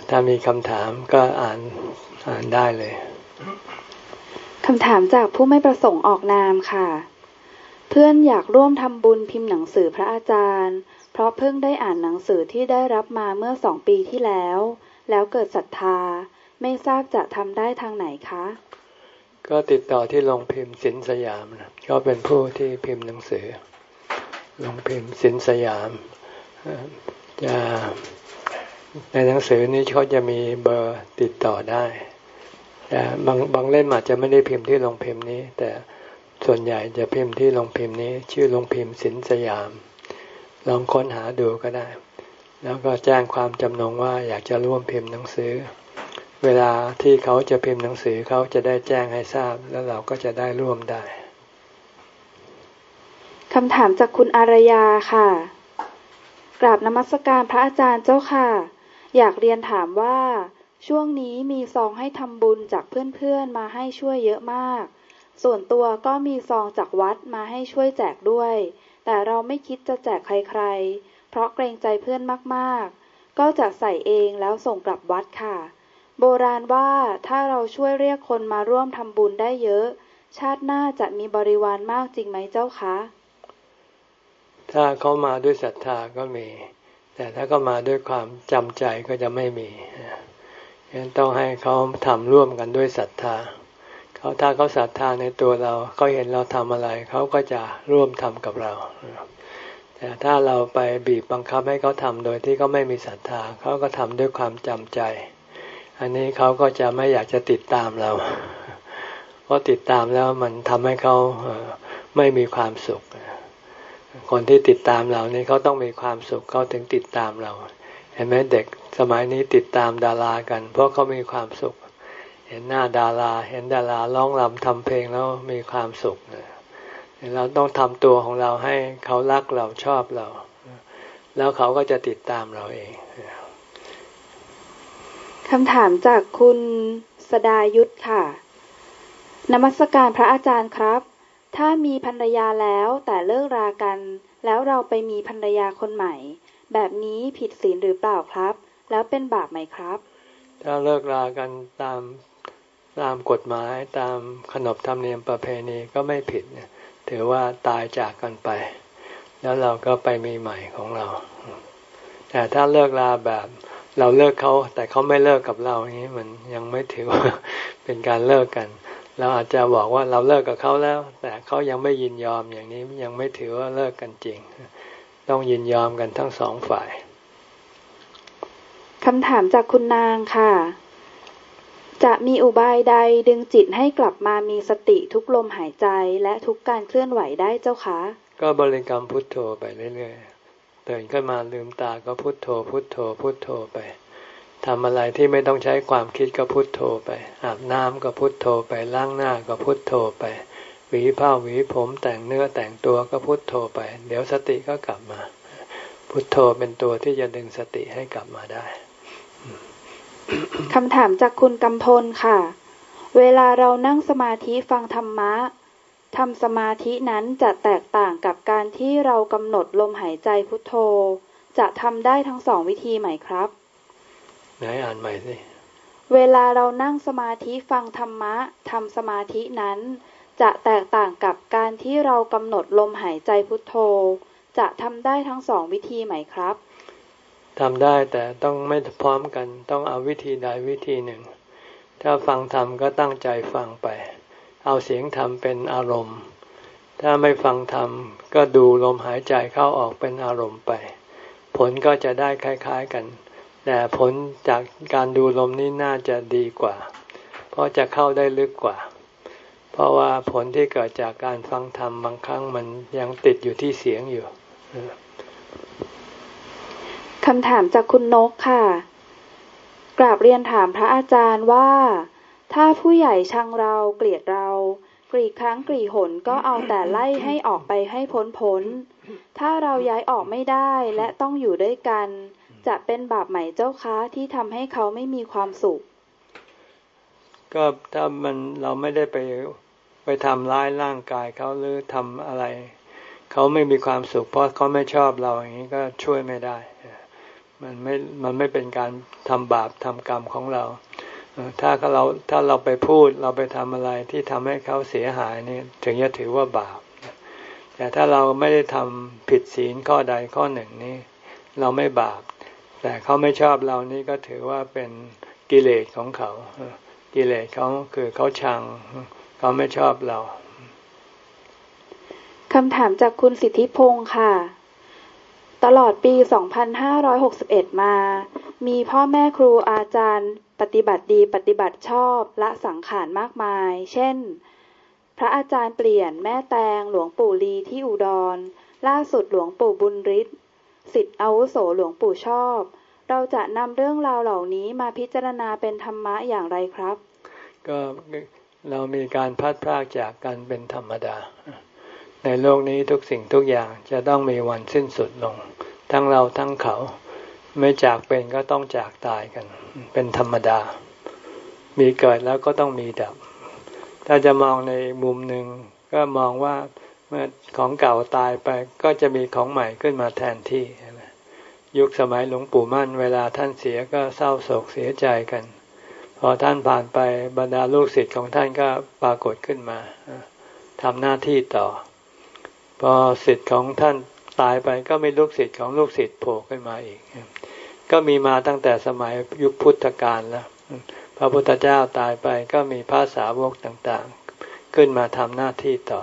ถ้ามีคำถามก็อ่านอ่านได้เลยคำถามจากผู้ไม่ประสงค์ออกนามค่ะ เพื่อนอยากร่วมทำบุญพิมพ์หนังสือพระอาจารย์ เพราะเพิ่งได้อ่านหนังสือที่ได้รับมาเมื่อสองปีที่แล้ว แล้วเกิดศรัทธา ไม่ทราบจะทำได้ทางไหนคะ ก็ติดต่อที่โรงพิมพ์สินสยามนะก็เป็นผู้ที่พิมพ์หนังสือโรงพิมพ์สินสยามจะ ในหนังสือนี้เขาจะมีเบอร์ติดต่อได้แต่บางบางเล่มอาจจะไม่ได้พิมพ์ที่โรงพิมพ์นี้ แต่ส่วนใหญ่จะพิมพ์ที่โรงพิมพ์นี้ ชื่อโรงพิมพ์สินสยาม ลองค้นหาดูก็ได้ แล้วก็แจ้งความจำนงว่าอยากจะร่วมพิมพ์หนังสือ เวลาที่เขาจะพิมพ์หนังสือเขาจะได้แจ้งให้ทราบ แล้วเราก็จะได้ร่วมได้คำถามจากคุณอารยาค่ะ กราบนมัสการพระอาจารย์เจ้าค่ะ อยากเรียนถามว่า ช่วงนี้มีซองให้ทำบุญจากเพื่อนๆมาให้ช่วยเยอะมาก ส่วนตัวก็มีซองจากวัดมาให้ช่วยแจกด้วย แต่เราไม่คิดจะแจกใครๆ เพราะเกรงใจเพื่อนมากๆ ก็จะใส่เองแล้วส่งกลับวัดค่ะ โบราณว่าถ้าเราช่วยเรียกคนมาร่วมทำบุญได้เยอะ ชาติหน้าจะมีบริวารมากจริงไหมเจ้าคะ ถ้าเขามาด้วยศรัทธาก็มี แต่ถ้าก็มาด้วยความจำใจก็จะไม่มีฉะนั้นต้องให้เขาทำร่วมกันด้วยศรัทธาเขาถ้าเขาศรัทธาในตัวเราเขาเห็นเราทำอะไรเขาก็จะร่วมทำกับเรา แต่ถ้าเราไปบีบบังคับให้เขาทำโดยที่เขาไม่มีศรัทธาเขาก็ทำด้วยความจำใจ อันนี้เขาก็จะไม่อยากจะติดตามเรา เพราะติดตามแล้วมันทำให้เขาไม่มีความสุข คนที่ติดตามเรานี่เขาต้องมีความสุขเขาถึงติดตามเรา เห็นไหมเด็กสมัยนี้ติดตามดารากัน เพราะเขามีความสุข เห็นหน้าดารา เห็นดาราร้องรำทำเพลงแล้วมีความสุขเราต้องทำตัวของเราให้เขารักเราชอบเรา แล้วเขาก็จะติดตามเราเองคำถามจากคุณสดายุทธค่ะนมัสการพระอาจารย์ครับ ถ้ามีภรรยาแล้วแต่เลิกรากัน แล้วเราไปมีภรรยาคนใหม่ แบบนี้ผิดศีลหรือเปล่าครับ แล้วเป็นบาปไหมครับ ถ้าเลิกรากันตามตามกฎหมายตามขนบธรรมเนียมประเพณีก็ไม่ผิดเนี่ยถือว่าตายจากกันไป แล้วเราก็ไปมีใหม่ของเรา แต่ถ้าเลิกราแบบเราเลิกเขาแต่เขาไม่เลิกกับเราอย่างนี้มันยังไม่ถือว่าเป็นการเลิกกัน เราอาจจะบอกว่าเราเลิกกับเขาแล้ว แต่เขายังไม่ยินยอมอย่างนี้ยังไม่ถือว่าเลิกกันจริง ต้องยินยอมกันทั้งสองฝ่ายคำถามจากคุณนางค่ะ จะมีอุบายใดดึงจิตให้กลับมามีสติทุกลมหายใจและทุกการเคลื่อนไหวได้เจ้าคะ ก็บริกรรมพุทโธไปเรื่อยๆตื่นขึ้นมาลืมตาก็พุทโธพุทโธพุทโธไป ทำอะไรที่ไม่ต้องใช้ความคิดก็พุทโธไป อาบน้ำก็พุทโธไปล้างหน้าก็พุทโธไป หวีผ้าหวีผมแต่งเนื้อแต่งตัวก็พุทโธไป เดี๋ยวสติก็กลับมา พุทโธเป็นตัวที่จะดึงสติให้กลับมาได้คำถามจากคุณกำพลค่ะ เวลาเรานั่งสมาธิฟังธรรมะทำสมาธินั้นจะแตกต่างกับการที่เรากำหนดลมหายใจพุทโธ จะทำได้ทั้งสองวิธีไหมครับ ไหนอ่านใหม่สิเวลาเรานั่งสมาธิฟังธรรมะทำสมาธินั้น จะแตกต่างกับการที่เรากำหนดลมหายใจพุทโธ จะทำได้ทั้งสองวิธีไหมครับทำได้แต่ต้องไม่พร้อมกันต้องเอาวิธีใดวิธีหนึ่ง ถ้าฟังธรรมก็ตั้งใจฟังไป เอาเสียงธรรมเป็นอารมณ์ ถ้าไม่ฟังธรรมก็ดูลมหายใจเข้าออกเป็นอารมณ์ไป ผลก็จะได้คล้าย ๆกัน แต่ผลจากการดูลมนี้น่าจะดีกว่า เพราะจะเข้าได้ลึกกว่า เพราะว่าผลที่เกิดจากการฟังธรรมบางครั้งมันยังติดอยู่ที่เสียงอยู่คำถามจากคุณนกค่ะ กราบเรียนถามพระอาจารย์ว่า ถ้าผู้ใหญ่ชังเราเกลียดเรากรีครั้งกรีหนก็เอาแต่ไล่ให้ออกไปให้พ้นพ้น ถ้าเราย้ายออกไม่ได้และต้องอยู่ด้วยกัน จะเป็นบาปใหม่เจ้าคะที่ทำให้เขาไม่มีความสุข ก็ถ้ามันเราไม่ได้ไปไปทำร้ายร่างกายเขาหรือทำอะไร เขาไม่มีความสุข เพราะเขาไม่ชอบเราอย่างนี้ก็ช่วยไม่ได้ มันไม่มันไม่เป็นการทำบาปทำกรรมของเราถ้าเราถ้าเราไปพูดเราไปทำอะไรที่ทำให้เขาเสียหายนี่ถึงจะถือว่าบาป แต่ถ้าเราไม่ได้ทำผิดศีลข้อใดข้อหนึ่งนี้ เราไม่บาป แต่เขาไม่ชอบเรานี่ก็ถือว่าเป็นกิเลสของเขา กิเลสเขาคือเขาชัง เขาไม่ชอบเราคำถามจากคุณสิทธิพงศ์ค่ะ ตลอดปี 2561 มา มีพ่อแม่ครูอาจารย์ปฏิบัติดีปฏิบัติชอบละสังขารมากมาย เช่น พระอาจารย์เปลี่ยนแม่แตงหลวงปู่ลีที่อุดร ล่าสุดหลวงปู่บุญฤทธิ์ สิทธิอาวุโสหลวงปู่ชอบ เราจะนำเรื่องราวเหล่านี้มาพิจารณาเป็นธรรมะอย่างไรครับ ก็เรามีการพัดพรากจากกันเป็นธรรมดา ในโลกนี้ทุกสิ่งทุกอย่างจะต้องมีวันสิ้นสุดลง ทั้งเราทั้งเขาไม่จากเป็นก็ต้องจากตายกัน เป็นธรรมดา มีเกิดแล้วก็ต้องมีดับ ถ้าจะมองในมุมหนึ่งก็มองว่า เมื่อของเก่าตายไปก็จะมีของใหม่ขึ้นมาแทนที่ยุคสมัยหลวงปู่มั่น เวลาท่านเสียก็เศร้าโศกเสียใจกัน พอท่านผ่านไปบรรดาลูกศิษย์ของท่านก็ปรากฏขึ้นมาทำหน้าที่ต่อ พอสิทธิ์ของท่านตายไปก็มีลูกศิษย์ของลูกศิษย์โผล่ขึ้นมาอีก ก็มีมาตั้งแต่สมัยยุคพุทธกาลแล้วพระพุทธเจ้าตายไปก็มีพระสาวกต่างๆ ขึ้นมาทำหน้าที่ต่อ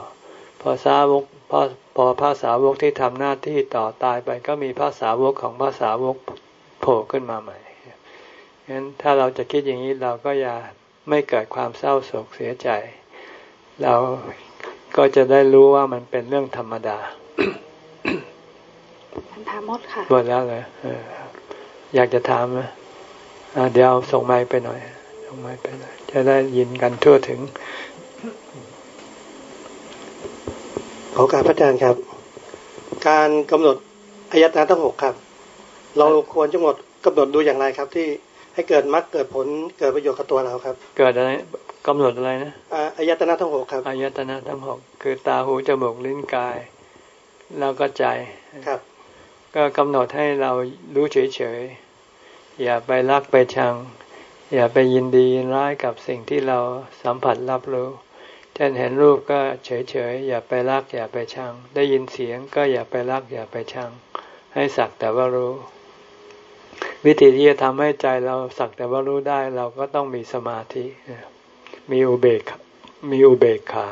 อสาวกพอพอพระสาวกที่ทำหน้าที่ต่อตายไปก็มีพระสาวกของพระสาวกโผล่ขึ้นมาใหม่งั้นถ้าเราจะคิดอย่างนี้เราก็อย่าไม่เกิดความเศร้าโศกเสียใจ เราก็จะได้รู้ว่ามันเป็นเรื่องธรรมดาท่านถามหมดค่ะหมดแล้วเลยอยากจะถามไหมเดี๋ยวส่งไม้ไปหน่อย ส่งไม้ไปหน่อย จะได้ยินกันทั่วถึง ขอการพระอาจารย์ครับ การกำหนดอายตนะทั้งหกครับ เราควรจะหมดกำหนดดูอย่างไรครับ ที่ให้เกิดมรรคเกิดผลเกิดประโยชน์กับตัวเราครับ เกิดอะไรกำหนดอะไรนะอายตนะทั้งหกครับอายตนะทั้งหกคือตาหูจมูกลิ้นกาย แล้วก็ใจครับ ก็กำหนดให้เรารู้เฉยๆอย่าไปรักไปชัง อย่าไปยินดียินร้ายกับสิ่งที่เราสัมผัสรับรู้ เช่นเห็นรูปก็เฉยๆอย่าไปรักอย่าไปชัง ได้ยินเสียงก็อย่าไปรักอย่าไปชัง ให้สักแต่ว่ารู้ วิธีที่จะทำให้ใจเราสักแต่ว่ารู้ได้เราก็ต้องมีสมาธิมีอุเบกมีอุเบกขา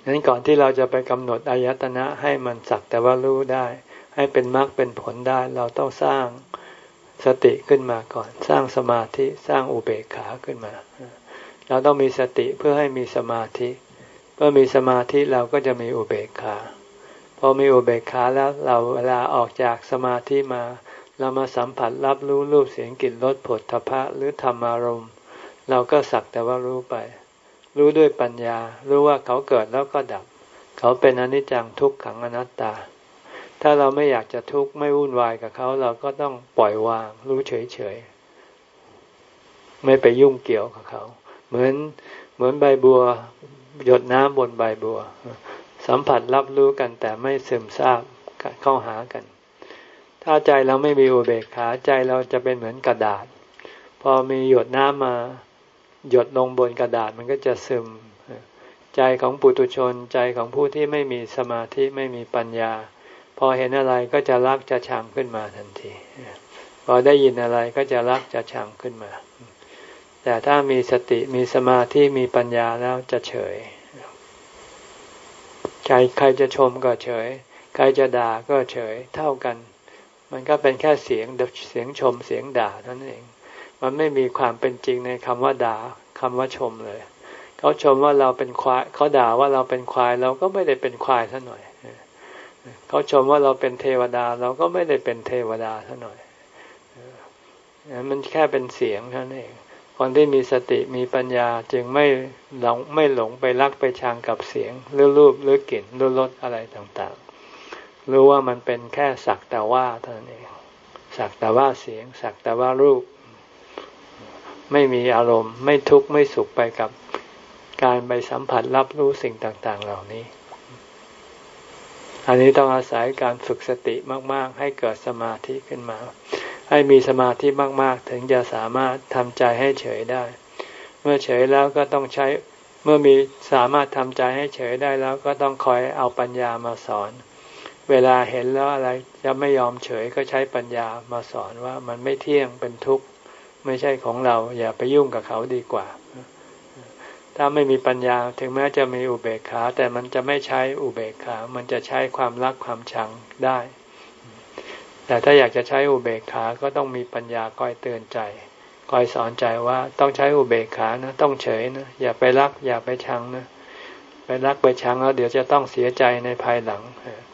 ดังนั้นก่อนที่เราจะไปกำหนดอายตนะให้มันสักแต่ว่ารู้ได้ ให้เป็นมรรคเป็นผลได้เราต้องสร้างสติขึ้นมาก่อน สร้างสมาธิสร้างอุเบกขาขึ้นมา เราต้องมีสติเพื่อให้มีสมาธิ เมื่อมีสมาธิเราก็จะมีอุเบกขาพอมีอุเบกขาแล้วเราเวลาออกจากสมาธิมา เรามาสัมผัสรับรู้รูปเสียงกลิ่นรสผลทพะหรือธรรมารมณ์ เราก็สักแต่ว่ารู้ไป รู้ด้วยปัญญา รู้ว่าเขาเกิดแล้วก็ดับ เขาเป็นอนิจจังทุกขังอนัตตา ถ้าเราไม่อยากจะทุกข์ไม่วุ่นวายกับเขาเราก็ต้องปล่อยวาง รู้เฉยๆไม่ไปยุ่งเกี่ยวกับเขา เหมือนเหมือนใบบัว หยดน้ำบนใบบัว สัมผัสรับรู้กันแต่ไม่ซึมซาบเข้าหากัน ถ้าใจเราไม่มีอุเบกขาใจเราจะเป็นเหมือนกระดาษ พอมีหยดน้ำมา หยดลงบนกระดาษมันก็จะซึม ใจของปุถุชนใจของผู้ที่ไม่มีสมาธิไม่มีปัญญา พอเห็นอะไรก็จะรักจะชังขึ้นมาทันที พอได้ยินอะไรก็จะรักจะชังขึ้นมา แต่ถ้ามีสติมีสมาธิมีปัญญาแล้วจะเฉย ใครใครจะชมก็เฉย ใครจะด่าก็เฉยเท่ากัน มันก็เป็นแค่เสียงเสียงชมเสียงด่าเท่านั้นเอง มันไม่มีความเป็นจริงในคำว่าด่าคำว่าชมเลย เขาชมว่าเราเป็นควายเขาด่าว่าเราเป็นควายเราก็ไม่ได้เป็นควายท่าหน่อยเขาชมว่าเราเป็นเทวดาเราก็ไม่ได้เป็นเทวดาท่าหน่อย มันแค่เป็นเสียงเท่านั้นเอง คนที่มีสติมีปัญญาจึงไม่หลงไม่หลงไปรักไปชังกับเสียงหรือรูปหรือกลิ่นหรือรสอะไรต่างๆ รู้ว่ามันเป็นแค่สักแต่ว่าเท่านั้นเองสักแต่ว่าเสียง สักแต่ว่ารูป ไม่มีอารมณ์ ไม่ทุกข์ไม่สุขไปกับการไปสัมผัสรับรู้สิ่งต่าง ๆ เหล่านี้ อันนี้ต้องอาศัยการฝึกสติมาก ๆ ให้เกิดสมาธิขึ้นมา ให้มีสมาธิมากๆ ถึงจะสามารถทำใจให้เฉยได้ เมื่อเฉยแล้วก็ต้องใช้เมื่อมีสามารถทำใจให้เฉยได้แล้วก็ต้องคอยเอาปัญญามาสอน เวลาเห็นแล้วอะไรจะไม่ยอมเฉยก็ใช้ปัญญามาสอนว่ามันไม่เที่ยงเป็นทุกข์ไม่ใช่ของเรา อย่าไปยุ่งกับเขาดีกว่า ถ้าไม่มีปัญญาถึงแม้จะมีอุเบกขาแต่มันจะไม่ใช้อุเบกขา มันจะใช้ความรักความชังได้ แต่ถ้าอยากจะใช้อุเบกขา ก็ต้องมีปัญญาคอยเตือนใจ คอยสอนใจว่าต้องใช้อุเบกขานะ ต้องเฉยนะ อย่าไปรัก อย่าไปชังนะ ไปรักไปชังแล้วเดี๋ยวจะต้องเสียใจในภายหลัง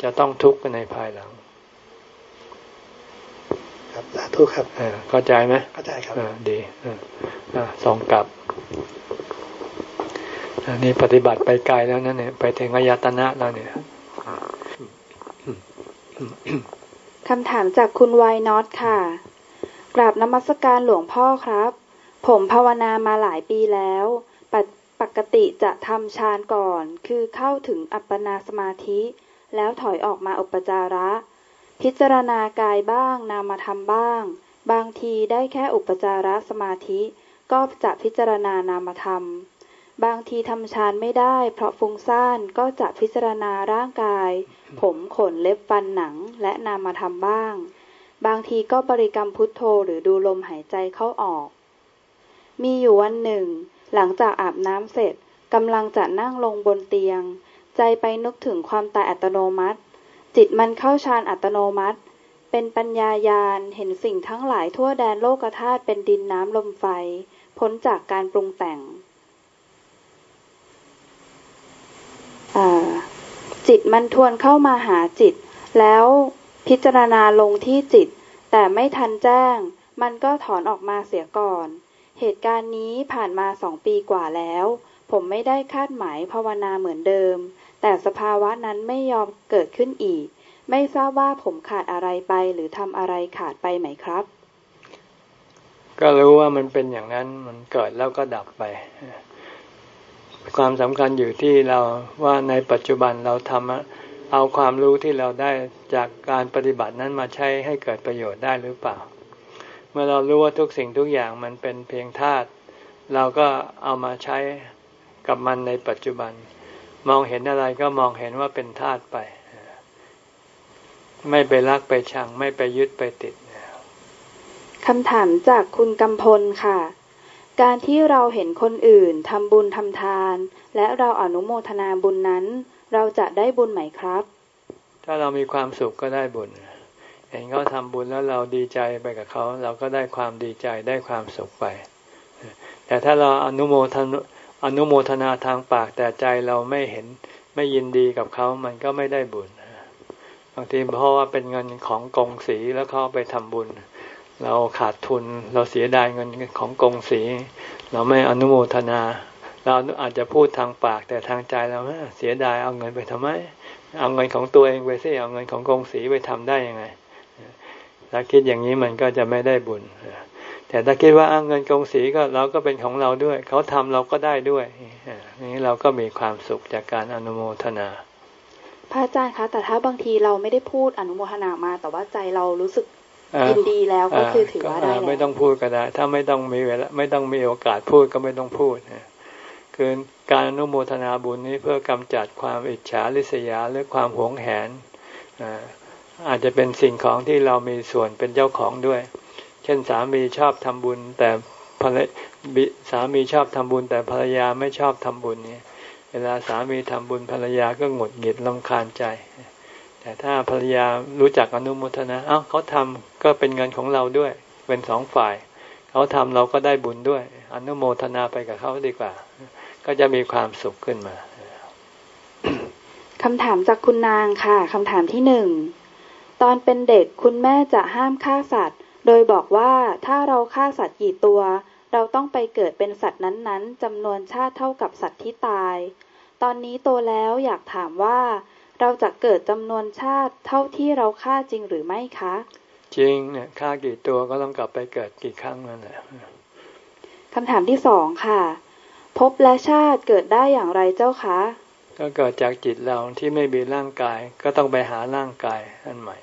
จะต้องทุกข์ในภายหลัง ครับสาธุครับเข้าใจไหมเข้าใจครับดีสองกลับนี่ปฏิบัติไปไกลแล้วนั่นเนี่ย ไปถึงอายตนะแล้วเนี่ย คำถามจากคุณไวนอตค่ะ กราบนมัสการหลวงพ่อครับ ผมภาวนามาหลายปีแล้วปปกติจะทำฌานก่อน คือเข้าถึงอัปปนาสมาธิ แล้วถอยออกมาอุปจาระ พิจารณากายบ้าง นามธรรมบ้าง บางทีได้แค่อุปจาระสมาธิ ก็จะพิจารณานามธรรม บางทีทำฌานไม่ได้ เพราะฟุ้งซ่านก็จะพิจารณาร่างกาย ผมขนเล็บฟันหนังและนามธรรมบ้าง บางทีก็บริกรรมพุทโธหรือดูลมหายใจเข้าออก มีอยู่วันหนึ่ง หลังจากอาบน้ำเสร็จกำลังจะนั่งลงบนเตียง ใจไปนึกถึงความตายอัตโนมัติ จิตมันเข้าฌานอัตโนมัติ เป็นปัญญายาณเห็นสิ่งทั้งหลายทั่วแดนโลกธาตุเป็นดินน้ำลมไฟ พ้นจากการปรุงแต่ง จิตมันทวนเข้ามาหาจิต แล้วพิจารณาลงที่จิต แต่ไม่ทันแจ้ง มันก็ถอนออกมาเสียก่อน เหตุการณ์นี้ผ่านมาสองปีกว่าแล้ว ผมไม่ได้คาดหมายภาวนาเหมือนเดิม แต่สภาวะนั้นไม่ยอมเกิดขึ้นอีก ไม่ทราบว่าผมขาดอะไรไปหรือทำอะไรขาดไปไหมครับ ก็รู้ว่ามันเป็นอย่างนั้นมันเกิดแล้วก็ดับไป ความสำคัญอยู่ที่เราว่าในปัจจุบันเราทำเอาความรู้ที่เราได้จากการปฏิบัตินั้นมาใช้ให้เกิดประโยชน์ได้หรือเปล่า เมื่อเรารู้ว่าทุกสิ่งทุกอย่างมันเป็นเพียงธาตุเราก็เอามาใช้กับมันในปัจจุบัน มองเห็นอะไรก็มองเห็นว่าเป็นธาตุไป ไม่ไปรักไปชัง ไม่ไปยึดไปติดคำถามจากคุณกำพลค่ะ การที่เราเห็นคนอื่นทำบุญทำทาน และเราอนุโมทนาบุญนั้น เราจะได้บุญไหมครับ ถ้าเรามีความสุขก็ได้บุญ เห็นเขาทำบุญแล้วเราดีใจไปกับเขา เราก็ได้ความดีใจได้ความสุขไป แต่ถ้าเราอนุโมทนาอนุโมทนาทางปากแต่ใจเราไม่เห็นไม่ยินดีกับเขามันก็ไม่ได้บุญบางทีเพราะว่าเป็นเงินของกองสีแล้วเขาไปทำบุญเเราขาดทุน เราเสียดายเงินของกองสี เราไม่อนุโมทนา เราอาจจะพูดทางปากแต่ทางใจเราเสียดายเอาเงินไปทำไม เอาเงินของตัวเองไปสิเอาเงินของกองสีไปทำได้ยังไงถ้าคิดอย่างนี้มันก็จะไม่ได้บุญแต่ถ้าคิดว่าเงินกองสีก็เราก็เป็นของเราด้วย เขาทำเราก็ได้ด้วยนี้เราก็มีความสุขจากการอนุโมทนา พระอาจารย์คะแต่ถ้าบางทีเราไม่ได้พูดอนุโมทนามา แต่ว่าใจเรารู้สึก ยินดีแล้วก็คือถือว่าได้แล้วไม่ต้องพูดก็ได้ ถ้าไม่ต้องมีเวลาไม่ต้องมีโอกาสพูดก็ไม่ต้องพูดคือการอนุโมทนาบุญนี้เพื่อกำจัดความอิจฉาริษยาหรือความหวงแหนอาจจะเป็นสิ่งของที่เรามีส่วนเป็นเจ้าของด้วย เช่นสามีชอบทำบุญ แต่ภรรสามีชอบทำบุญ แต่ภรรยาไม่ชอบทำบุญเนี่ยเวลาสามีทำบุญภรรยาก็หงุดหงิดลำคาญใจ แต่ถ้าภรรยารู้จักอนุโมทนา เอ้าเขาทำ ก็เป็นเงินของเราด้วย เป็นสองฝ่าย เขาทำเราก็ได้บุญด้วย อนุโมทนาไปกับเขาดีกว่า ก็จะมีความสุขขึ้นมาคำถามจากคุณนางค่ะคำถามที่หนึ่งตอนเป็นเด็กคุณแม่จะห้ามฆ่าสัตว์ โดยบอกว่าถ้าเราฆ่าสัตว์กี่ตัว เราต้องไปเกิดเป็นสัตว์นั้นๆจำนวนชาติเท่ากับสัตว์ที่ตาย ตอนนี้โตแล้วอยากถามว่า เราจะเกิดจำนวนชาติเท่าที่เราฆ่าจริงหรือไม่คะ จริงเนี่ยฆ่ากี่ตัวก็ต้องกลับไปเกิดกี่ครั้งนั่นแหละคำถามที่สองค่ะ พบและชาติเกิดได้อย่างไรเจ้าคะ ก็เกิดจากจิตเราที่ไม่มีร่างกายก็ต้องไปหาร่างกายอันใหม่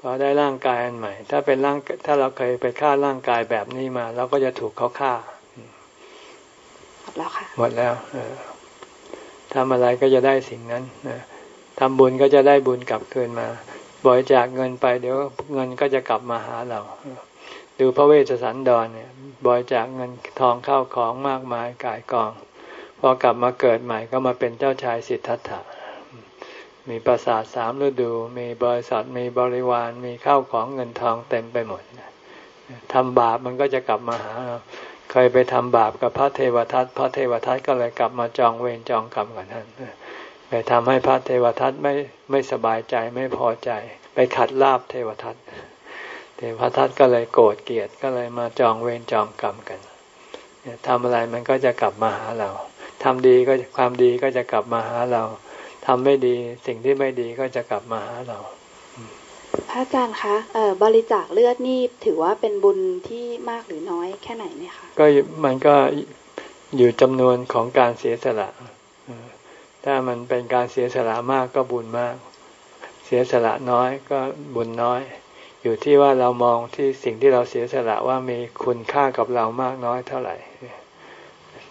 พอได้ร่างกายอันใหม่ ถ้าเป็นร่างถ้าเราเคยไปฆ่าร่างกายแบบนี้มา เราก็จะถูกเขาฆ่าหมดแล้วค่ะหมดแล้วทำอะไรก็จะได้สิ่งนั้นทำบุญก็จะได้บุญกลับคืนมา บริจาคเงินไปเดี๋ยวเงินก็จะกลับมาหาเรา ดูพระเวชสันดรเนี่ยบริจาคเงินทองเข้าของมากมายกายกอง พอกลับมาเกิดใหม่ก็มาเป็นเจ้าชายสิทธัตถะ มีปราสาทสามฤดู มีบริษัทมีบริวารมีข้าวของเงินทองเต็มไปหมดทำบาปมันก็จะกลับมาหาเราเคยไปทำบาปกับพระเทวทัตพระเทวทัตก็เลยกลับมาจองเวรจองกรรมกับท่าน ไปทำให้พระเทวทัตไม่ไม่สบายใจไม่พอใจ ไปขัดลาบเทวทัตเทวทัตก็เลยโกรธเกลียดก็เลยมาจองเวรจองกรรมกันทำอะไรมันก็จะกลับมาหาเราทำดีก็ความดีก็จะกลับมาหาเราทำไม่ดีสิ่งที่ไม่ดีก็จะกลับมาหาเรา พระอาจารย์คะเออบริจาคเลือดนี่ถือว่าเป็นบุญที่มากหรือน้อยแค่ไหนไหมคะก็มันก็อยู่จำนวนของการเสียสละ ถ้ามันเป็นการเสียสละมากก็บุญมาก เสียสละน้อยก็บุญน้อย อยู่ที่ว่าเรามองที่สิ่งที่เราเสียสละว่ามีคุณค่ากับเรามากน้อยเท่าไหร่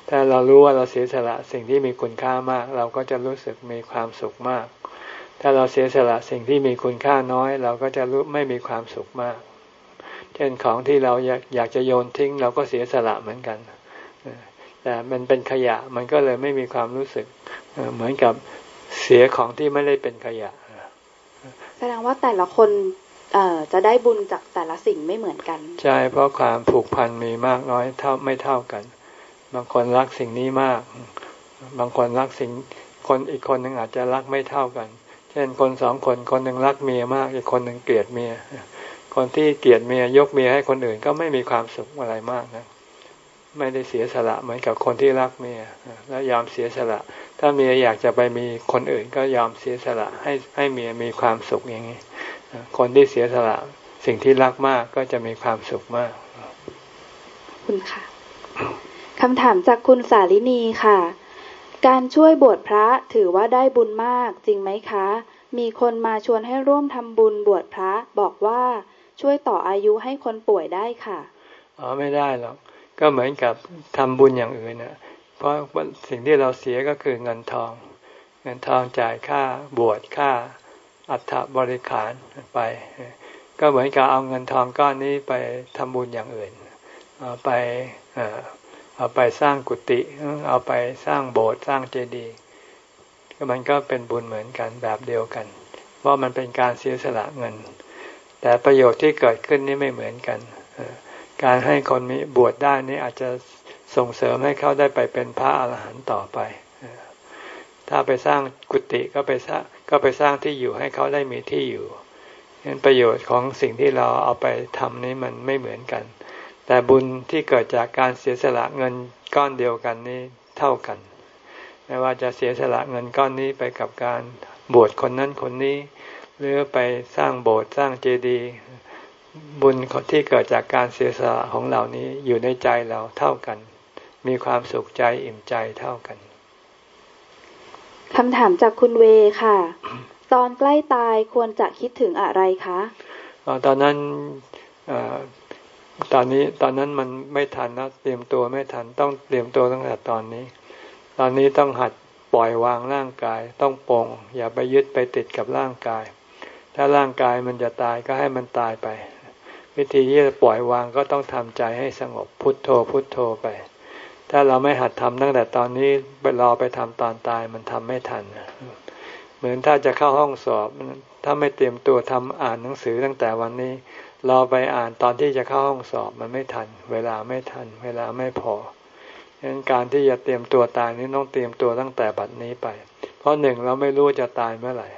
ถ้าเรารู้ว่าเราเสียสละสิ่งที่มีคุณค่ามาก เราก็จะรู้สึกมีความสุขมาก ถ้าเราเสียสละสิ่งที่มีคุณค่าน้อย เราก็จะรู้ไม่มีความสุขมาก เช่นของที่เราอยากอยากจะโยนทิ้ง เราก็เสียสละเหมือนกัน แต่มันเป็นขยะมันก็เลยไม่มีความรู้สึกเหมือนกับเสียของที่ไม่ได้เป็นขยะ แสดงว่าแต่ละคนจะได้บุญจากแต่ละสิ่งไม่เหมือนกัน ใช่เพราะความผูกพันมีมากน้อยเท่าไม่เท่ากัน บางคนรักสิ่งนี้มาก บางคนรักสิ่งคนอีกคนหนึ่งอาจจะรักไม่เท่ากัน เช่นคนสองคนคนหนึ่งรักเมียมาก อีกคนหนึ่งเกลียดเมียคนที่เกลียดเมียยกเมียให้คนอื่นก็ไม่มีความสุขอะไรมากนะ ไม่ได้เสียสละเหมือนกับคนที่รักเมียและยอมเสียสละ ถ้าเมียอยากจะไปมีคนอื่นก็ยอมเสียสละให้ให้เมียมีความสุขอย่างนี้คนที่เสียสละสิ่งที่รักมากก็จะมีความสุขมาก คุณค่ะคำถามจากคุณสาลินีค่ะ การช่วยบวชพระถือว่าได้บุญมากจริงไหมคะ มีคนมาชวนให้ร่วมทำบุญบวชพระบอกว่าช่วยต่ออายุให้คนป่วยได้ค่ะอ๋อไม่ได้หรอก ก็เหมือนกับทำบุญอย่างอื่นนะเพราะสิ่งที่เราเสียก็คือเงินทอง เงินทองจ่ายค่าบวชค่าอัฐบริขารไป ก็เหมือนกับเอาเงินทองก้อนนี้ไปทำบุญอย่างอื่น เอาไปเอาไปสร้างกุฏิเอาไปสร้างโบสถ์สร้างเจดีย์มันก็เป็นบุญเหมือนกันแบบเดียวกัน เพราะมันเป็นการเสียสละเงิน แต่ประโยชน์ที่เกิดขึ้นนี่ไม่เหมือนกัน การให้คนมีบวชได้นี่อาจจะส่งเสริมให้เขาได้ไปเป็นพระอาหารหันต์ต่อไป ถ้าไปสร้างกุฏิก็ไปสร้างก็ไปสร้างที่อยู่ให้เขาได้มีที่อยู่เห็นประโยชน์ของสิ่งที่เราเอาไปทำนี้มันไม่เหมือนกัน แต่บุญที่เกิดจากการเสียสละเงินก้อนเดียวกันนี้เท่ากัน ไม่ว่าจะเสียสละเงินก้อนนี้ไปกับการบวชคนนั้นคนนี้ หรือไปสร้างโบสถ์สร้างเจดีย์ บุญที่เกิดจากการเสียสละของเหล่านี้อยู่ในใจเราเท่ากัน มีความสุขใจอิ่มใจเท่ากันคำถามจากคุณเวค่ะ ตอนใกล้ตายควรจะคิดถึงอะไรคะตอนนั้นตอนนี้ตอนนั้นมันไม่ทันนะเตรียมตัวไม่ทันต้องเตรียมตัวตั้งแต่ตอนนี้ ตอนนี้ต้องหัดปล่อยวางร่างกาย ต้องปองอย่าไปยึดไปติดกับร่างกาย ถ้าร่างกายมันจะตายก็ให้มันตายไป วิธีที่จะปล่อยวางก็ต้องทำใจให้สงบพุทโธพุทโธไป ถ้าเราไม่หัดทำตั้งแต่ตอนนี้ไปรอไปทำตอนตายมันทำไม่ทัน เหมือนถ้าจะเข้าห้องสอบ ถ้าไม่เตรียมตัวทำอ่านหนังสือตั้งแต่วันนี้รอไปอ่านตอนที่จะเข้าห้องสอบมันไม่ทัน เวลาไม่ทัน เวลาไม่พอดังนั้นการที่จะเตรียมตัวตายนี้ต้องเตรียมตัวตั้งแต่บัดนี้ไป เพราะหนึ่งเราไม่รู้จะตายเมื่อไหร่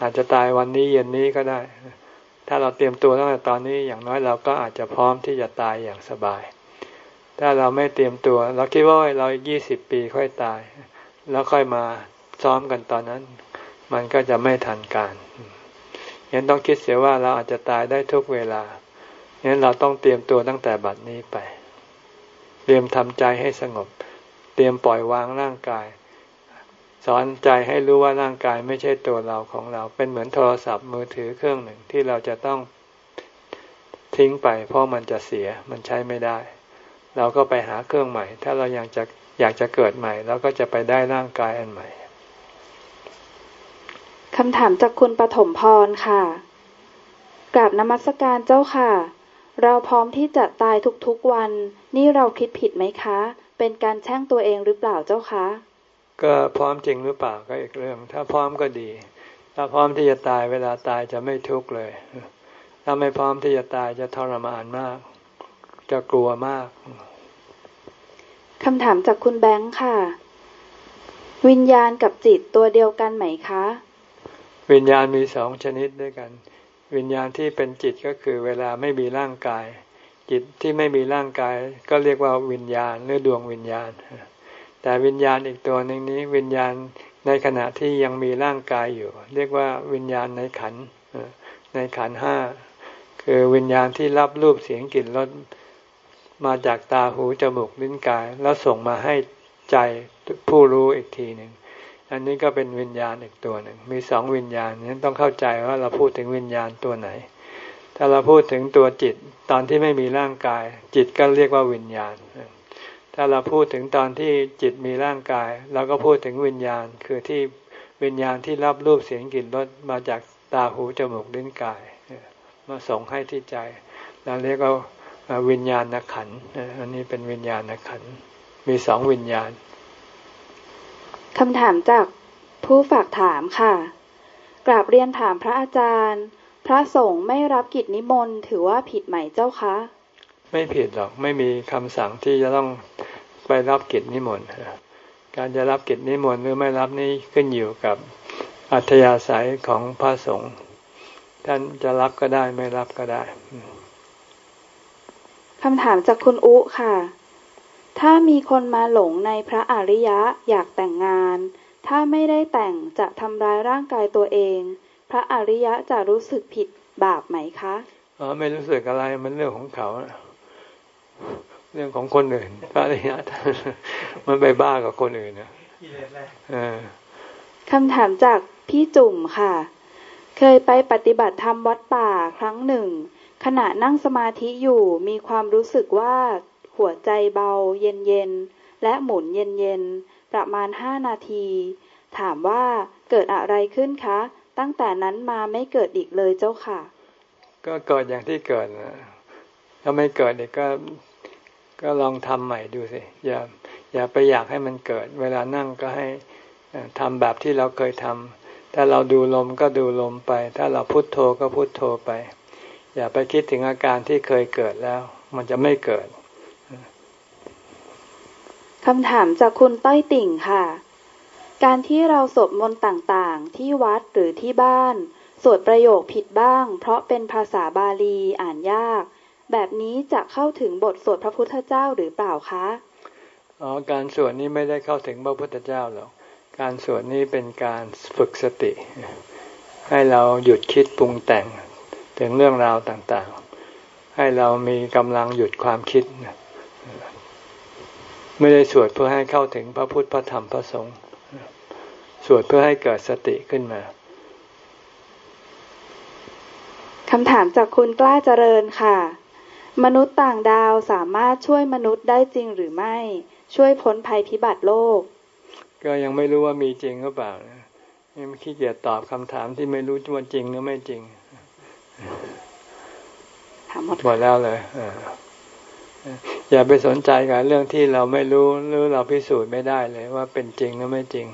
อาจจะตายวันนี้เย็นนี้ก็ได้ ถ้าเราเตรียมตัวตั้งแต่ตอนนี้อย่างน้อยเราก็อาจจะพร้อมที่จะตายอย่างสบาย ถ้าเราไม่เตรียมตัว เราคิดว่าเรายี่สิบปีค่อยตาย แล้วค่อยมาซ้อมกันตอนนั้น มันก็จะไม่ทันการยังต้องคิดเสียว่าเราอาจจะตายได้ทุกเวลางั้นเราต้องเตรียมตัวตั้งแต่บัดนี้ไป เตรียมทำใจให้สงบ เตรียมปล่อยวางร่างกาย สอนใจให้รู้ว่าร่างกายไม่ใช่ตัวเราของเรา เป็นเหมือนโทรศัพท์มือถือเครื่องหนึ่งที่เราจะต้องทิ้งไป เพราะมันจะเสียมันใช้ไม่ได้ เราก็ไปหาเครื่องใหม่ ถ้าเรายังจะอยากจะเกิดใหม่เราก็จะไปได้ร่างกายอันใหม่คำถามจากคุณปฐมพรค่ะกราบนมัสการเจ้าค่ะ เราพร้อมที่จะตายทุกๆวัน นี่เราคิดผิดไหมคะ เป็นการแช่งตัวเองหรือเปล่าเจ้าคะ ก็พร้อมจริงหรือเปล่าก็อีกเรื่อง ถ้าพร้อมก็ดี ถ้าพร้อมที่จะตายเวลาตายจะไม่ทุกข์เลย ถ้าไม่พร้อมที่จะตายจะทรมานมาก จะกลัวมากคำถามจากคุณแบงค์ค่ะ วิญญาณกับจิตตัวเดียวกันไหมคะ วิญญาณมีสองชนิดด้วยกัน วิญญาณที่เป็นจิตก็คือเวลาไม่มีร่างกาย จิตที่ไม่มีร่างกาย ก็เรียกว่าวิญญาณหรือดวงวิญญาณ แต่วิญญาณอีกตัวหนึ่งนี้วิญญาณในขณะที่ยังมีร่างกายอยู่ เรียกว่าวิญญาณในขันในขันห้าคือวิญญาณที่รับรูปเสียงกลิ่นรสมาจากตาหูจมูกลิ้นกาย แล้วส่งมาให้ใจผู้รู้อีกทีหนึ่งอันนี้ก็เป็นวิญญาณอีกตัวหนึ่งมีสองวิญญาณนี้นต้องเข้าใจว่าเราพูดถึงวิญญาณตัวไหน ถ้าเราพูดถึงตัวจิตตอนที่ไม่มีร่างกาย จิตก็เรียกว่าวิญญาณ ถ้าเราพูดถึงตอนที่จิตมีร่างกาย เราก็พูดถึงวิญญาณ คือที่วิญญาณที่รับรูปเสียงกลิ่นรสมาจากตาหูจมูกลิ้นกาย มาส่งให้ที่ใจ เราเรียกว่าวิญญาณขันอันนี้เป็นวิญญาณขันมีสองวิญญาณคำถามจากผู้ฝากถามค่ะ กราบเรียนถามพระอาจารย์ พระสงฆ์ไม่รับกิจนิมนต์ถือว่าผิดไหมเจ้าคะ ไม่ผิดหรอกไม่มีคำสั่งที่จะต้อง ไปรับกิจนิมนต์การจะรับกิจนิมนต์หรือไม่รับนี่ขึ้นอยู่กับอัธยาศัยของพระสงฆ์ท่านจะรับก็ได้ไม่รับก็ได้คำถามจากคุณอุค่ะ ถ้ามีคนมาหลงในพระอริยะอยากแต่งงาน ถ้าไม่ได้แต่งจะทำร้ายร่างกายตัวเอง พระอริยะจะรู้สึกผิดบาปไหมคะอ๋อไม่รู้สึกอะไรมันเรื่องของเขา เรื่องของคนอื่นพระอริยะมันไปบ้ากับคนอื่นนะคำถามจากพี่จุ่มค่ะ เคยไปปฏิบัติธรรมวัดป่าครั้งหนึ่ง ขณะนั่งสมาธิอยู่มีความรู้สึกว่าหัวใจเบาเย็นเย็นและหมุนเย็นเย็นประมาณห้านาที ถามว่าเกิดอะไรขึ้นคะ ตั้งแต่นั้นมาไม่เกิดอีกเลยเจ้าค่ะ ก็เกิดอย่างที่เกิดนะถ้าไม่เกิดเนี่ยก็ ก็ลองทำใหม่ดูสิอย่าอย่าไปอยากให้มันเกิด เวลานั่งก็ให้ทำแบบที่เราเคยทำถ้าเราดูลมก็ดูลมไป ถ้าเราพุโทโธก็พุโทโธไป อย่าไปคิดถึงอาการที่เคยเกิดแล้ว มันจะไม่เกิดคำถามจากคุณต้อยติ่งค่ะ การที่เราสวดมนต์ต่างๆ ที่วัดหรือที่บ้าน สวดประโยคผิดบ้าง เพราะเป็นภาษาบาลีอ่านยาก แบบนี้จะเข้าถึงบทสวดพระพุทธเจ้าหรือเปล่าคะอ๋อการสวดนี้ไม่ได้เข้าถึงพระพุทธเจ้าหรอกการสวดนี้เป็นการฝึกสติ ให้เราหยุดคิดปรุงแต่งถึงเรื่องราวต่างๆ ให้เรามีกำลังหยุดความคิด ไม่ได้สวดเพื่อให้เข้าถึงพระพุทธพระธรรมพระสงฆ์สวดเพื่อให้เกิดสติขึ้นมาคำถามจากคุณกล้าเจริญค่ะ มนุษย์ต่างดาวสามารถช่วยมนุษย์ได้จริงหรือไม่ ช่วยพ้นภัยพิบัติโลก ก็ยังไม่รู้ว่ามีจริงหรือเปล่าไม่ขี้เกียจตอบคำถามที่ไม่รู้ว่าจริงหรือไม่จริงถามหมดหมดแล้วเลยอย่าไปสนใจกับเรื่องที่เราไม่รู้หรือเราพิสูจน์ไม่ได้เลยว่าเป็นจริงหรือไม่จริง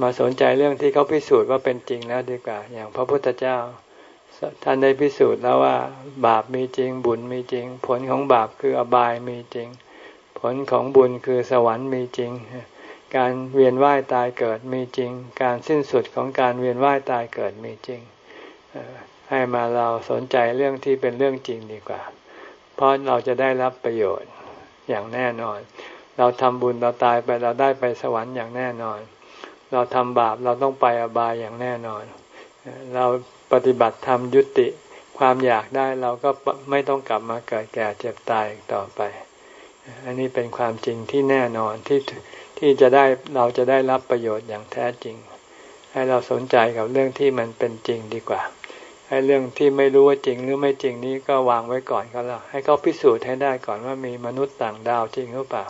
มาสนใจเรื่องที่เขาพิสูจน์ว่าเป็นจริงแล้วดีกว่า อย่างพระพุทธเจ้า ท่านได้พิสูจน์แล้วว่า บาปมีจริง บุญมีจริง ผลของบาปคืออบายมีจริง ผลของบุญคือสวรรค์มีจริง การเวียนว่ายตายเกิดมีจริง การสิ้นสุดของการเวียนว่ายตายเกิดมีจริง ให้มาเราสนใจเรื่องที่เป็นเรื่องจริงดีกว่า เพราะเราจะได้รับประโยชน์อย่างแน่นอน เราทำบุญเราตายไปเราได้ไปสวรรค์อย่างแน่นอน เราทำบาปเราต้องไปอบายอย่างแน่นอน เรา ปฏิบัติธรรมยุติ ความอยากได้เราก็ไม่ต้องกลับมาเกิดแก่เจ็บตายต่อไป อันนี้เป็นความจริงที่แน่นอนที่ที่จะได้เราจะได้รับประโยชน์อย่างแท้จริง ให้เราสนใจกับเรื่องที่มันเป็นจริงดีกว่าให้เรื่องที่ไม่รู้ว่าจริงหรือไม่จริงนี้ก็วางไว้ก่อนก็แล้วให้เขาพิสูจน์ให้ได้ก่อนว่ามีมนุษย์ต่างดาวจริงหรือเปล่า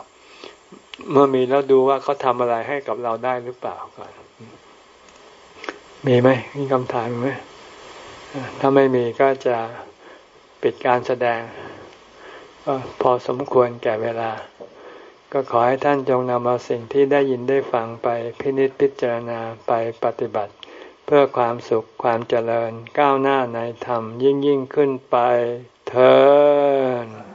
เมื่อมีแล้วดูว่าเขาทำอะไรให้กับเราได้หรือเปล่าก่อน มีไหมมีคำถามไหม ถ้าไม่มีก็จะปิดการแสดงพอสมควรแก่เวลา ก็ขอให้ท่านจงนำเอาสิ่งที่ได้ยินได้ฟังไปพินิจพิจารณาไปปฏิบัติ เพื่อความสุขความเจริญก้าวหน้าในธรรมยิ่งยิ่งขึ้นไปเธอ